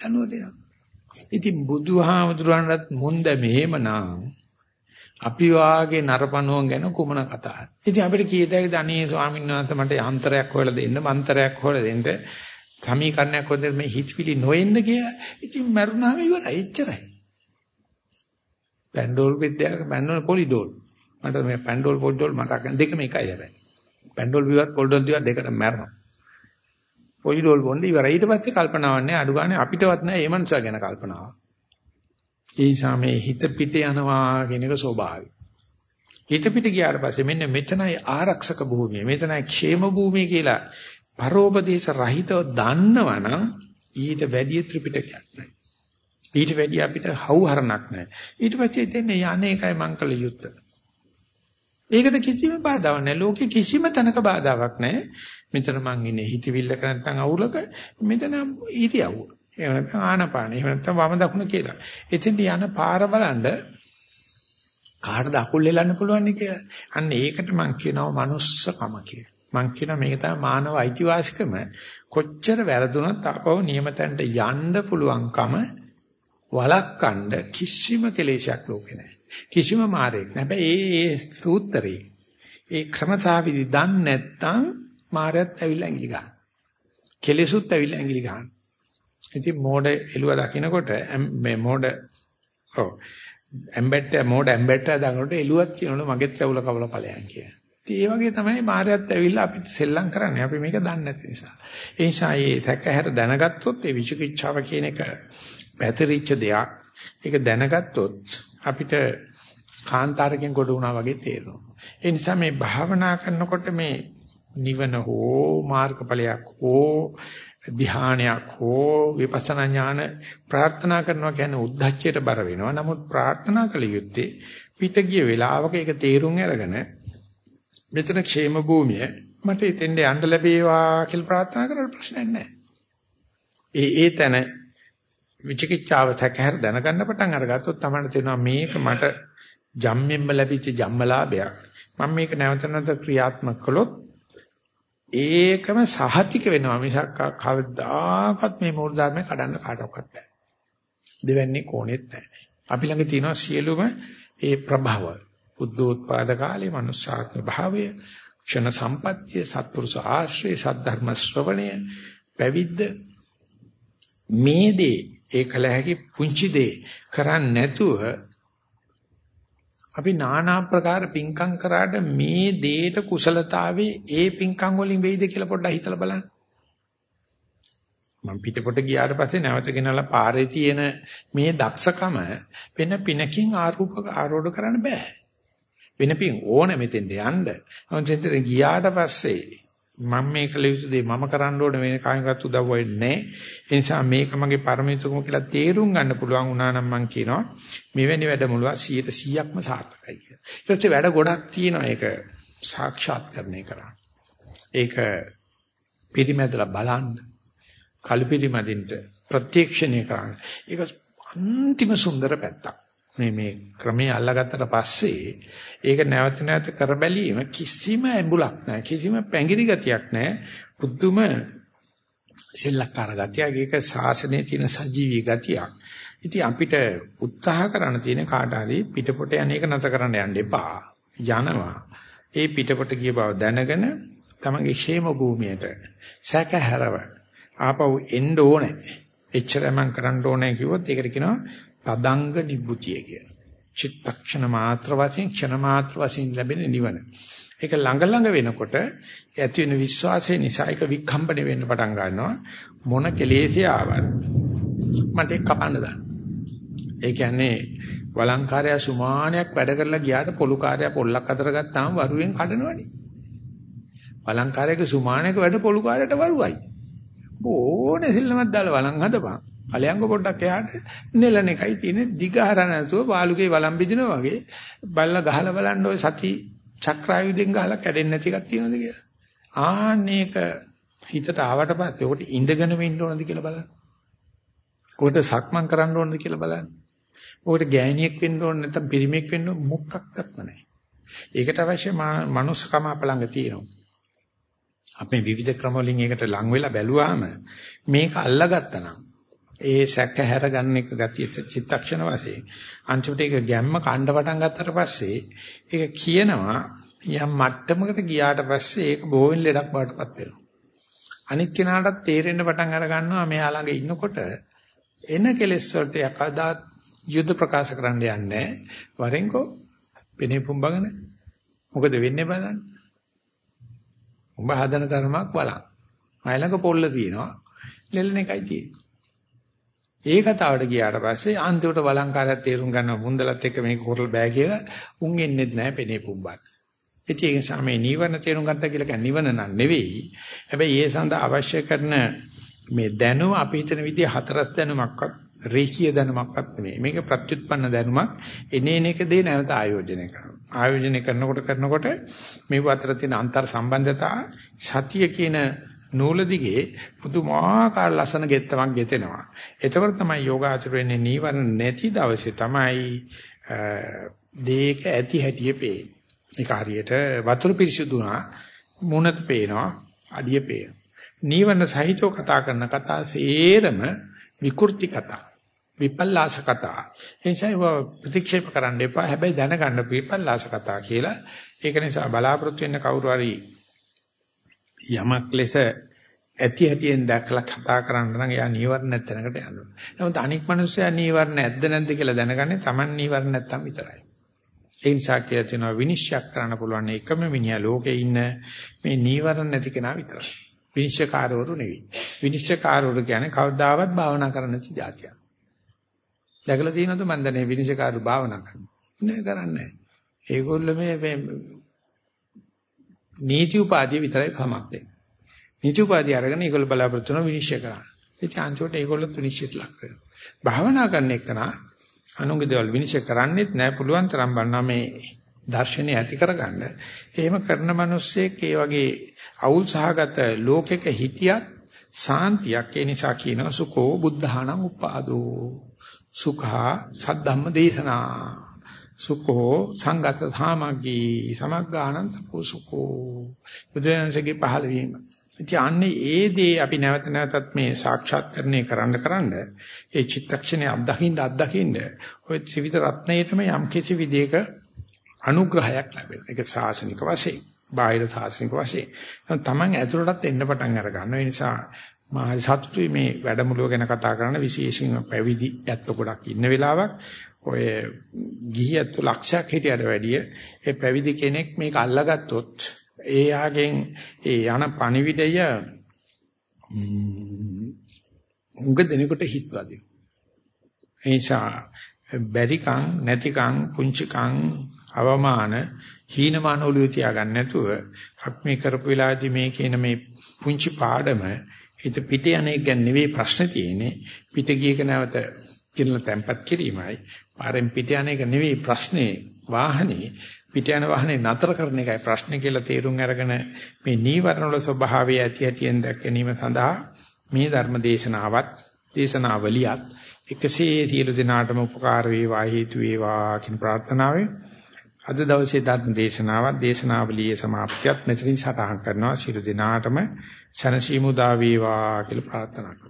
ලනුව දෙනවා. ඉතින් බුදුහාමුදුරන්වත් මුන්ද මෙහෙමනම් අපි වාගේ නරපණුවන් ගැන කුමන කතාවද? ඉතින් අපිට කීයදයි ධනේ ස්වාමීන් වහන්සේ මට යන්ත්‍රයක් හොයලා දෙන්න, මන්ත්‍රයක් හොයලා දෙන්න, සමීකරණයක් හොයලා දෙන්න මේ හිතවිලි නොඑන්න කියලා. ඉතින් මරුණාම ඉවරයි, එච්චරයි. පැන්ඩෝල් විද්‍යාවක පැන්ඩෝල් පොලිඩෝල්. මට මේ පැන්ඩෝල් පොලිඩෝල් මතක දෙකම එකයි හැබැයි. පැන්ඩෝල් බිවත් පොල්ඩෝල් දිවත් දෙකට මැරෙනවා. පොලිඩෝල් බොන්න ඉවරයි. ඊට පස්සේ කල්පනාවක් නැහැ. අඩු ගානේ අපිටවත් නැහැ ඒ මනුස්සයා ගැන කල්පනාවක්. ඒ නිසා මේ හිත පිට යනවා කියන එක ස්වභාවයි. හිත පිට ගියාට පස්සේ මෙන්න මෙතනයි ආරක්ෂක භූමිය. මෙතනයි ക്ഷേම භූමිය කියලා පරෝපදේශ රහිතව දන්නවනම් ඊට වැඩි ත්‍රිපිටකයක් නැහැ. ඊට වැඩි අපිට හවුහරණක් නැහැ. ඊට පස්සේ දෙන්නේ යන්නේ එකයි මංකල යුත්තේ. ඒකට කිසිම බාධාවක් නැහැ. ලෝකේ කිසිම තැනක බාධාවක් නැහැ. මෙතන මං ඉන්නේ හිතවිල්ලක නැත්නම් අවුලක මෙතන ඉරියව්ව. එහෙම නැත්නම් ආනපාන. එහෙම නැත්නම් වම දකුණ කියලා. එතෙන්ට යන පාර බලන්න කාටද අකුල් හෙලන්න පුළුවන් කියලා. අන්න ඒකට මං කියනවා manussකම කියලා. මං කියනවා මේක තමයි මානව අයිතිවාසිකම. කොච්චර වැරදුනත් ආපහු නියමතෙන්ට යන්න පුළුවන්කම වළක්වන්න කිසිම කෙලෙසයක් ලෝකේ නැහැ. කිසිම මාරයක් නෑ. හැබැයි ඒ සූත්‍රේ ඒ ක්‍රමතාවිදි දන්නේ නැත්නම් මාරයත් ඇවිල්ලා ඇඟිලි ගන්න. කෙලෙසුත් ඇවිල්ලා ඇඟිලි ගන්න. ඉතින් මෝඩ එළුව දකින්නකොට මේ මෝඩ ඔව් ඇම්බැට්ට මෝඩ ඇම්බැට්ට දානකොට එළුවක් කියනවලු මගෙත් රැවුල කවල ඵලයන් කියලා. ඉතින් ඒ වගේ තමයි මාරයත් ඇවිල්ලා අපිට සෙල්ලම් කරන්නේ. අපි මේක දන්නේ නැති නිසා. ඒ නිසා මේ සැකහැර දැනගත්තොත් ඒ විචිකිච්ඡාව කියන එක පැතිරිච්ච දෙයක්. ඒක දැනගත්තොත් අපිට කාන්තාරකෙන් ගොඩ වුණා වගේ තේරෙනවා. ඒ නිසා මේ භාවනා කරනකොට මේ නිවන හෝ මාර්ගඵලයක් හෝ ධ්‍යානයක් හෝ විපස්සනා ඥාන ප්‍රාර්ථනා කරනවා කියන්නේ උද්දච්චයට බර වෙනවා. නමුත් ප්‍රාර්ථනා කළ යුත්තේ පිට ගිය වෙලාවක ඒක තේරුම් අරගෙන මෙතන ക്ഷേම භූමිය මට එතෙන්ට යන්න ලැබේවා කියලා ප්‍රාර්ථනා කරලා ප්‍රශ්නයක් නැහැ. ඒ ඒ තැන විචිකිච්ඡාව තකහැර දැනගන්න පටන් අරගත්තොත් තමයි තේරෙනවා මේක මට ජම්මෙන්ම ලැබිච්ච ජම්මලාභයක්. මම මේක නැවත නැවත ක්‍රියාත්මක කළොත් ඒකම සහතික වෙනවා මිසක් කවදාකවත් මේ මූල ධර්මය කඩන්න කාටවත් බෑ. දෙවන්නේ කොනෙත් නැහැ. අපි ළඟ තියෙනවා සියලුම ඒ ප්‍රභව. බුද්ධෝත්පාද කාලේ මනුෂ්‍යාත්ම භාවය, ක්ෂණ සම්පත්‍ය, සත්පුරුෂ ආශ්‍රය, සද්ධර්ම ශ්‍රවණය, පැවිද්ද මේ දේ ඒකල හැකි පුංචි දේ කරන්නේ නැතුව අපි নানা ආකාර පින්කම් කරාට මේ දේට කුසලතාවේ ඒ පින්කම් වලින් වෙයිද කියලා පොඩ්ඩක් හිතලා බලන්න. මම පිටපොට ගියාට පස්සේ නැවත ගෙනලා පාරේ තියෙන මේ දක්ෂකම වෙන පිනකින් ආරූප ආරෝඪ කරන්න බෑ. වෙන පින් ඕන මෙතෙන්ට යන්න. මොකද ගියාට පස්සේ මම මේ කළ යුතු දේ මම කරන්න ඕන වෙන කායිකවත් උදව් වෙන්නේ නැහැ. ඒ නිසා මේක මගේ පරමේතුකම කියලා තේරුම් ගන්න පුළුවන් වුණා නම් මම කියනවා මෙවැනි වැඩමුළුව 100%ක්ම සාර්ථකයි කියලා. ඊට පස්සේ වැඩ ගොඩක් තියෙනවා ඒක සාක්ෂාත්කරණය කරන්න. ඒක පිරිමැදලා බලන්න. කල්පිරිමදින්ට ප්‍රත්‍යක්ෂණය කරන්න. ඒක අන්තිම සුන්දර පැත්තක්. මේ මේ ක්‍රමයේ අල්ලගත්තට පස්සේ ඒක නැවත නැවත කර බැලීම කිසිම ඇඹුලක් නැහැ කිසිම පැංගිරි ගතියක් නැහැ. පුදුම සෙල්ලක්කාර ගතියක්. ඒක සාසනයේ තියෙන සජීවී ගතියක්. ඉතින් අපිට උත්සාහ කරන්න තියෙන කාට හරි පිටපොට යන එක නැතර කරන්න යන්න එපා. යනවා. ඒ පිටපොට ගිය බව දැනගෙන තමගේ ക്ഷേම භූමියට සැකහැරව ආපහු එන්න ඕනේ. එච්චරයි මම කරන්න ඕනේ කිව්වොත් ඒකට කියනවා තදංග නිබ්බුතිය කියන. චිත්තක්ෂණ මාත්‍ර වශයෙන් ක්ෂණ මාත්‍ර වශයෙන් ලැබෙන නිවන. ඒක ළඟ ළඟ වෙනකොට ඇති වෙන විශ්වාසය නිසා ඒක විකම්පණය වෙන්න පටන් ගන්නවා. මොන කෙලෙසිය ආවත් මට ඒක කපන්න දාන්න. ඒ කියන්නේ වළංකාරය සුමානයක් වැඩ කරලා ගියාට පොලු කාර්යය පොල්ලක් අතර ගත්තාම වරුවෙන් කඩනවනේ. වළංකාරයක සුමානයක වැඩ පොලු කාර්යයට වරුවයි. ඕනේ සිල්ලමක් දාලා වළං හදපන්. ඵලයන්ග පොඩ්ඩක් එහාට නෙලන එකයි තියෙන්නේ දිගහර නැතුව පාලුගේ වළම් බෙදිනවා වගේ බල්ලා ගහලා බලන්න ඔය සති චක්‍රායුධෙන් ගහලා කැඩෙන්නේ නැති එකක් තියෙනවද කියලා. ආන්නේක හිතට ආවට පස්සේ ඔකට ඉඳගෙන වෙන්න ඕනද කියලා බලන්න. ඔකට සක්මන් කරන්න ඕනද කියලා බලන්න. ඔකට ගෑණියෙක් වෙන්න ඕන නැත්නම් පිරිමියෙක් වෙන්න මොකක්වත් නැහැ. ඒකට අවශ්‍ය මනුස්සකම අප ළඟ තියෙනවා. අපේ විවිධ ක්‍රම වලින් ඒකට ලං වෙලා බැලුවාම මේක අල්ලගත්තා නම් ඒ සැක හැර ගන්න එක ගතිය චිත්තක්ෂණ වශයෙන්. අන්තිමට ඒක ගැම්ම කණ්ඩ පටන් ගත්තට පස්සේ ඒක කියනවා යම් මට්ටමකට ගියාට පස්සේ ඒක බෝවෙන් ලෙඩක් බාටපත් වෙනවා. අනිත් කෙනාටත් තේරෙන්න පටන් අර ගන්නවා මෙයා ළඟ ඉන්නකොට එන කෙලෙස් වලට යකදා යුද්ධ ප්‍රකාශ කරන්න යන්නේ වරෙන්කෝ පෙනේ පුම්බගෙන මොකද වෙන්නේ බලන්න. උඹ හදන තරමක් බලන්න. මයිලඟ පොල්ල තියෙනවා. ලෙල්ලන එකයි තියෙන්නේ. ඒ කතාවට ගියාට පස්සේ අන්තිමට වළංකාරයත් තේරුම් ගන්නවා මුන්දලත් එක්ක මේක කරලා බෑ කියලා උන් එන්නේත් නැහැ පෙනේ පුම්බන්න. ඒ නිසා මේ නීවරණ තේරුම් ගත්තා කියලා කියන්නේ නිවන නන් නෙවෙයි. හැබැයි ඒ සඳහා අවශ්‍ය කරන මේ දැනුම අපි හිතන විදිහ හතරස් දැනුමක්වත් රේකී දැනුමක්වත් නෙමෙයි. මේක ප්‍රත්‍යুৎපන්න දැනුමක්. එනේන එක දේ නැවත ආයෝජනය කරනවා. ආයෝජනය කරනකොට කරනකොට මේ අතර තියෙන අන්තර් සම්බන්ධතා සතිය කියන නූල දිගේ පුදුමාකාර ලස්සන ගෙත්තමක් ගෙතෙනවා. එතකොට තමයි යෝගාචර වෙන්නේ නීවරණ නැති දවසේ තමයි දේක ඇති හැටිය පේන්නේ. ඒක හරියට වතුර පිරිසිදු වුණා මුණත් පේනවා අඩිය පේනවා. නීවරණ සහිතව කතා කරන කතා සේරම විකෘති කතා. විපල්ලාස කතා. එනිසා ඒව ප්‍රතික්ෂේප කරන්න එපා. හැබැයි දැනගන්න විපල්ලාස කතා කියලා. ඒක නිසා බලාපොරොත්තු වෙන්න කවුරු හරි යමක් ලෙස ඇති හැටියෙන් දැකලා කතා කරන්න නම් එයා නීවරණ නැත්නකට යන්න ඕනේ. නමුත් අනික් මිනිස්සයා නීවරණ නැද්ද නැද්ද කියලා දැනගන්නේ Taman නීවරණ නැත්තම් විතරයි. ඒ නිසා කියලා තියෙනවා විනිශ්චය කරන්න පුළුවන් එකම මිනිහා ලෝකේ ඉන්න මේ නීවරණ නැති කෙනා විතරයි. විනිශ්චයකාරවරු නෙවෙයි. විනිශ්චයකාරවරු කියන්නේ කවදාවත් භාවනා කරන්න නැති જાතියක්. දැකලා තියෙනවද මන් දන්නේ විනිශ්චයකාරවරු භාවනා කරනවා. නෑ කරන්නේ. ඒගොල්ලෝ මේ නීති උපාධිය විතරයි කමක් දෙන්නේ. නීති උපාධිය අරගෙන ඒගොල්ලෝ බලාපොරොත්තු වෙන විනිශ්චය කරනවා. ඉතින් අන්තිමට ඒගොල්ලෝ විනිශ්චයට ලක් වෙනවා. භාවනා කරන එකන අනුන්ගේ දේවල් විනිශ්චය කරන්නෙත් නෑ පුළුවන් තරම් බලනවා මේ දර්ශනය ඇති කරගන්න. එහෙම කරන මිනිස්සෙක් ඒ වගේ අවුල් සහගත ලෝකෙක හිටියත් සාන්තියක් ඒ නිසා කියනවා සුකෝ බුද්ධහානං උපාදෝ සුඛා සද්ධම්ම දේශනා සුඛෝ සංගත ධාමග්ගී සමග්ගානන්ත පොසුකෝ බුදුරජාණන්සේගේ පහළ වීම. ඉතින් අන්නේ ඒ දේ අපි නැවත නැවතත් මේ සාක්ෂාත්කරණය කරන්න කරන්න ඒ චිත්තක්ෂණේ අත්දකින්න අත්දකින්න ඔය ත්‍රිවිධ රත්නයේතම යම් කිසි විදියක අනුග්‍රහයක් ලැබෙනවා. ඒක සාසනික වශයෙන්, බාහිර සාසනික වශයෙන්. තමන් ඇතුළටත් එන්න පටන් අර ගන්න. ඒ නිසා මා සතුටුයි මේ වැඩමුළුව ගැන කතා කරන විශේෂයෙන් පැවිදි ඇත්ත ගොඩක් ඉන්න වෙලාවක් ඔය ගිහියත් ලක්ෂයක් හිටියට වැඩිය ඒ පැවිදි කෙනෙක් මේක අල්ලගත්තොත් ඒ යාගෙන් ඒ යන පණිවිඩය උඟ දෙනකොට හිතවදී. එනිසා බැරිකම් නැතිකම් පුංචිකම් අවමාන හීනමාන ඔලිය තියාගන්න නැතුව අපි මේ කරපු වෙලාවේදී මේ කියන මේ පුංචි පාඩම හිත පිට යන එක ගැන නෙවෙයි ප්‍රශ්නේ තියෙන්නේ පිට ගියක නැවත කිරල තැම්පත් කිරීමයි පාරෙන් පිට යන එක නෙවෙයි ප්‍රශ්නේ වාහනේ. පිට යන වාහනේ නතර කරන එකයි ප්‍රශ්නේ කියලා තේරුම් අරගෙන මේ නීවරණ වල ස්වභාවය ඇති ඇතිෙන් දැක ගැනීම සඳහා මේ ධර්ම දේශනාවත් දේශනාවලියත් එකසේ සියලු දෙනාටම උපකාර වේවා හේතු වේවා කියන ප්‍රාර්ථනාවෙන් අද දවසේ ධර්ම දේශනාවත් දේශනාවලියේ સમાප්තියත් මෙතනින් සටහන් කරනවා. සියලු දෙනාටම සනසීමු දා වේවා කියලා ප්‍රාර්ථනා කරනවා.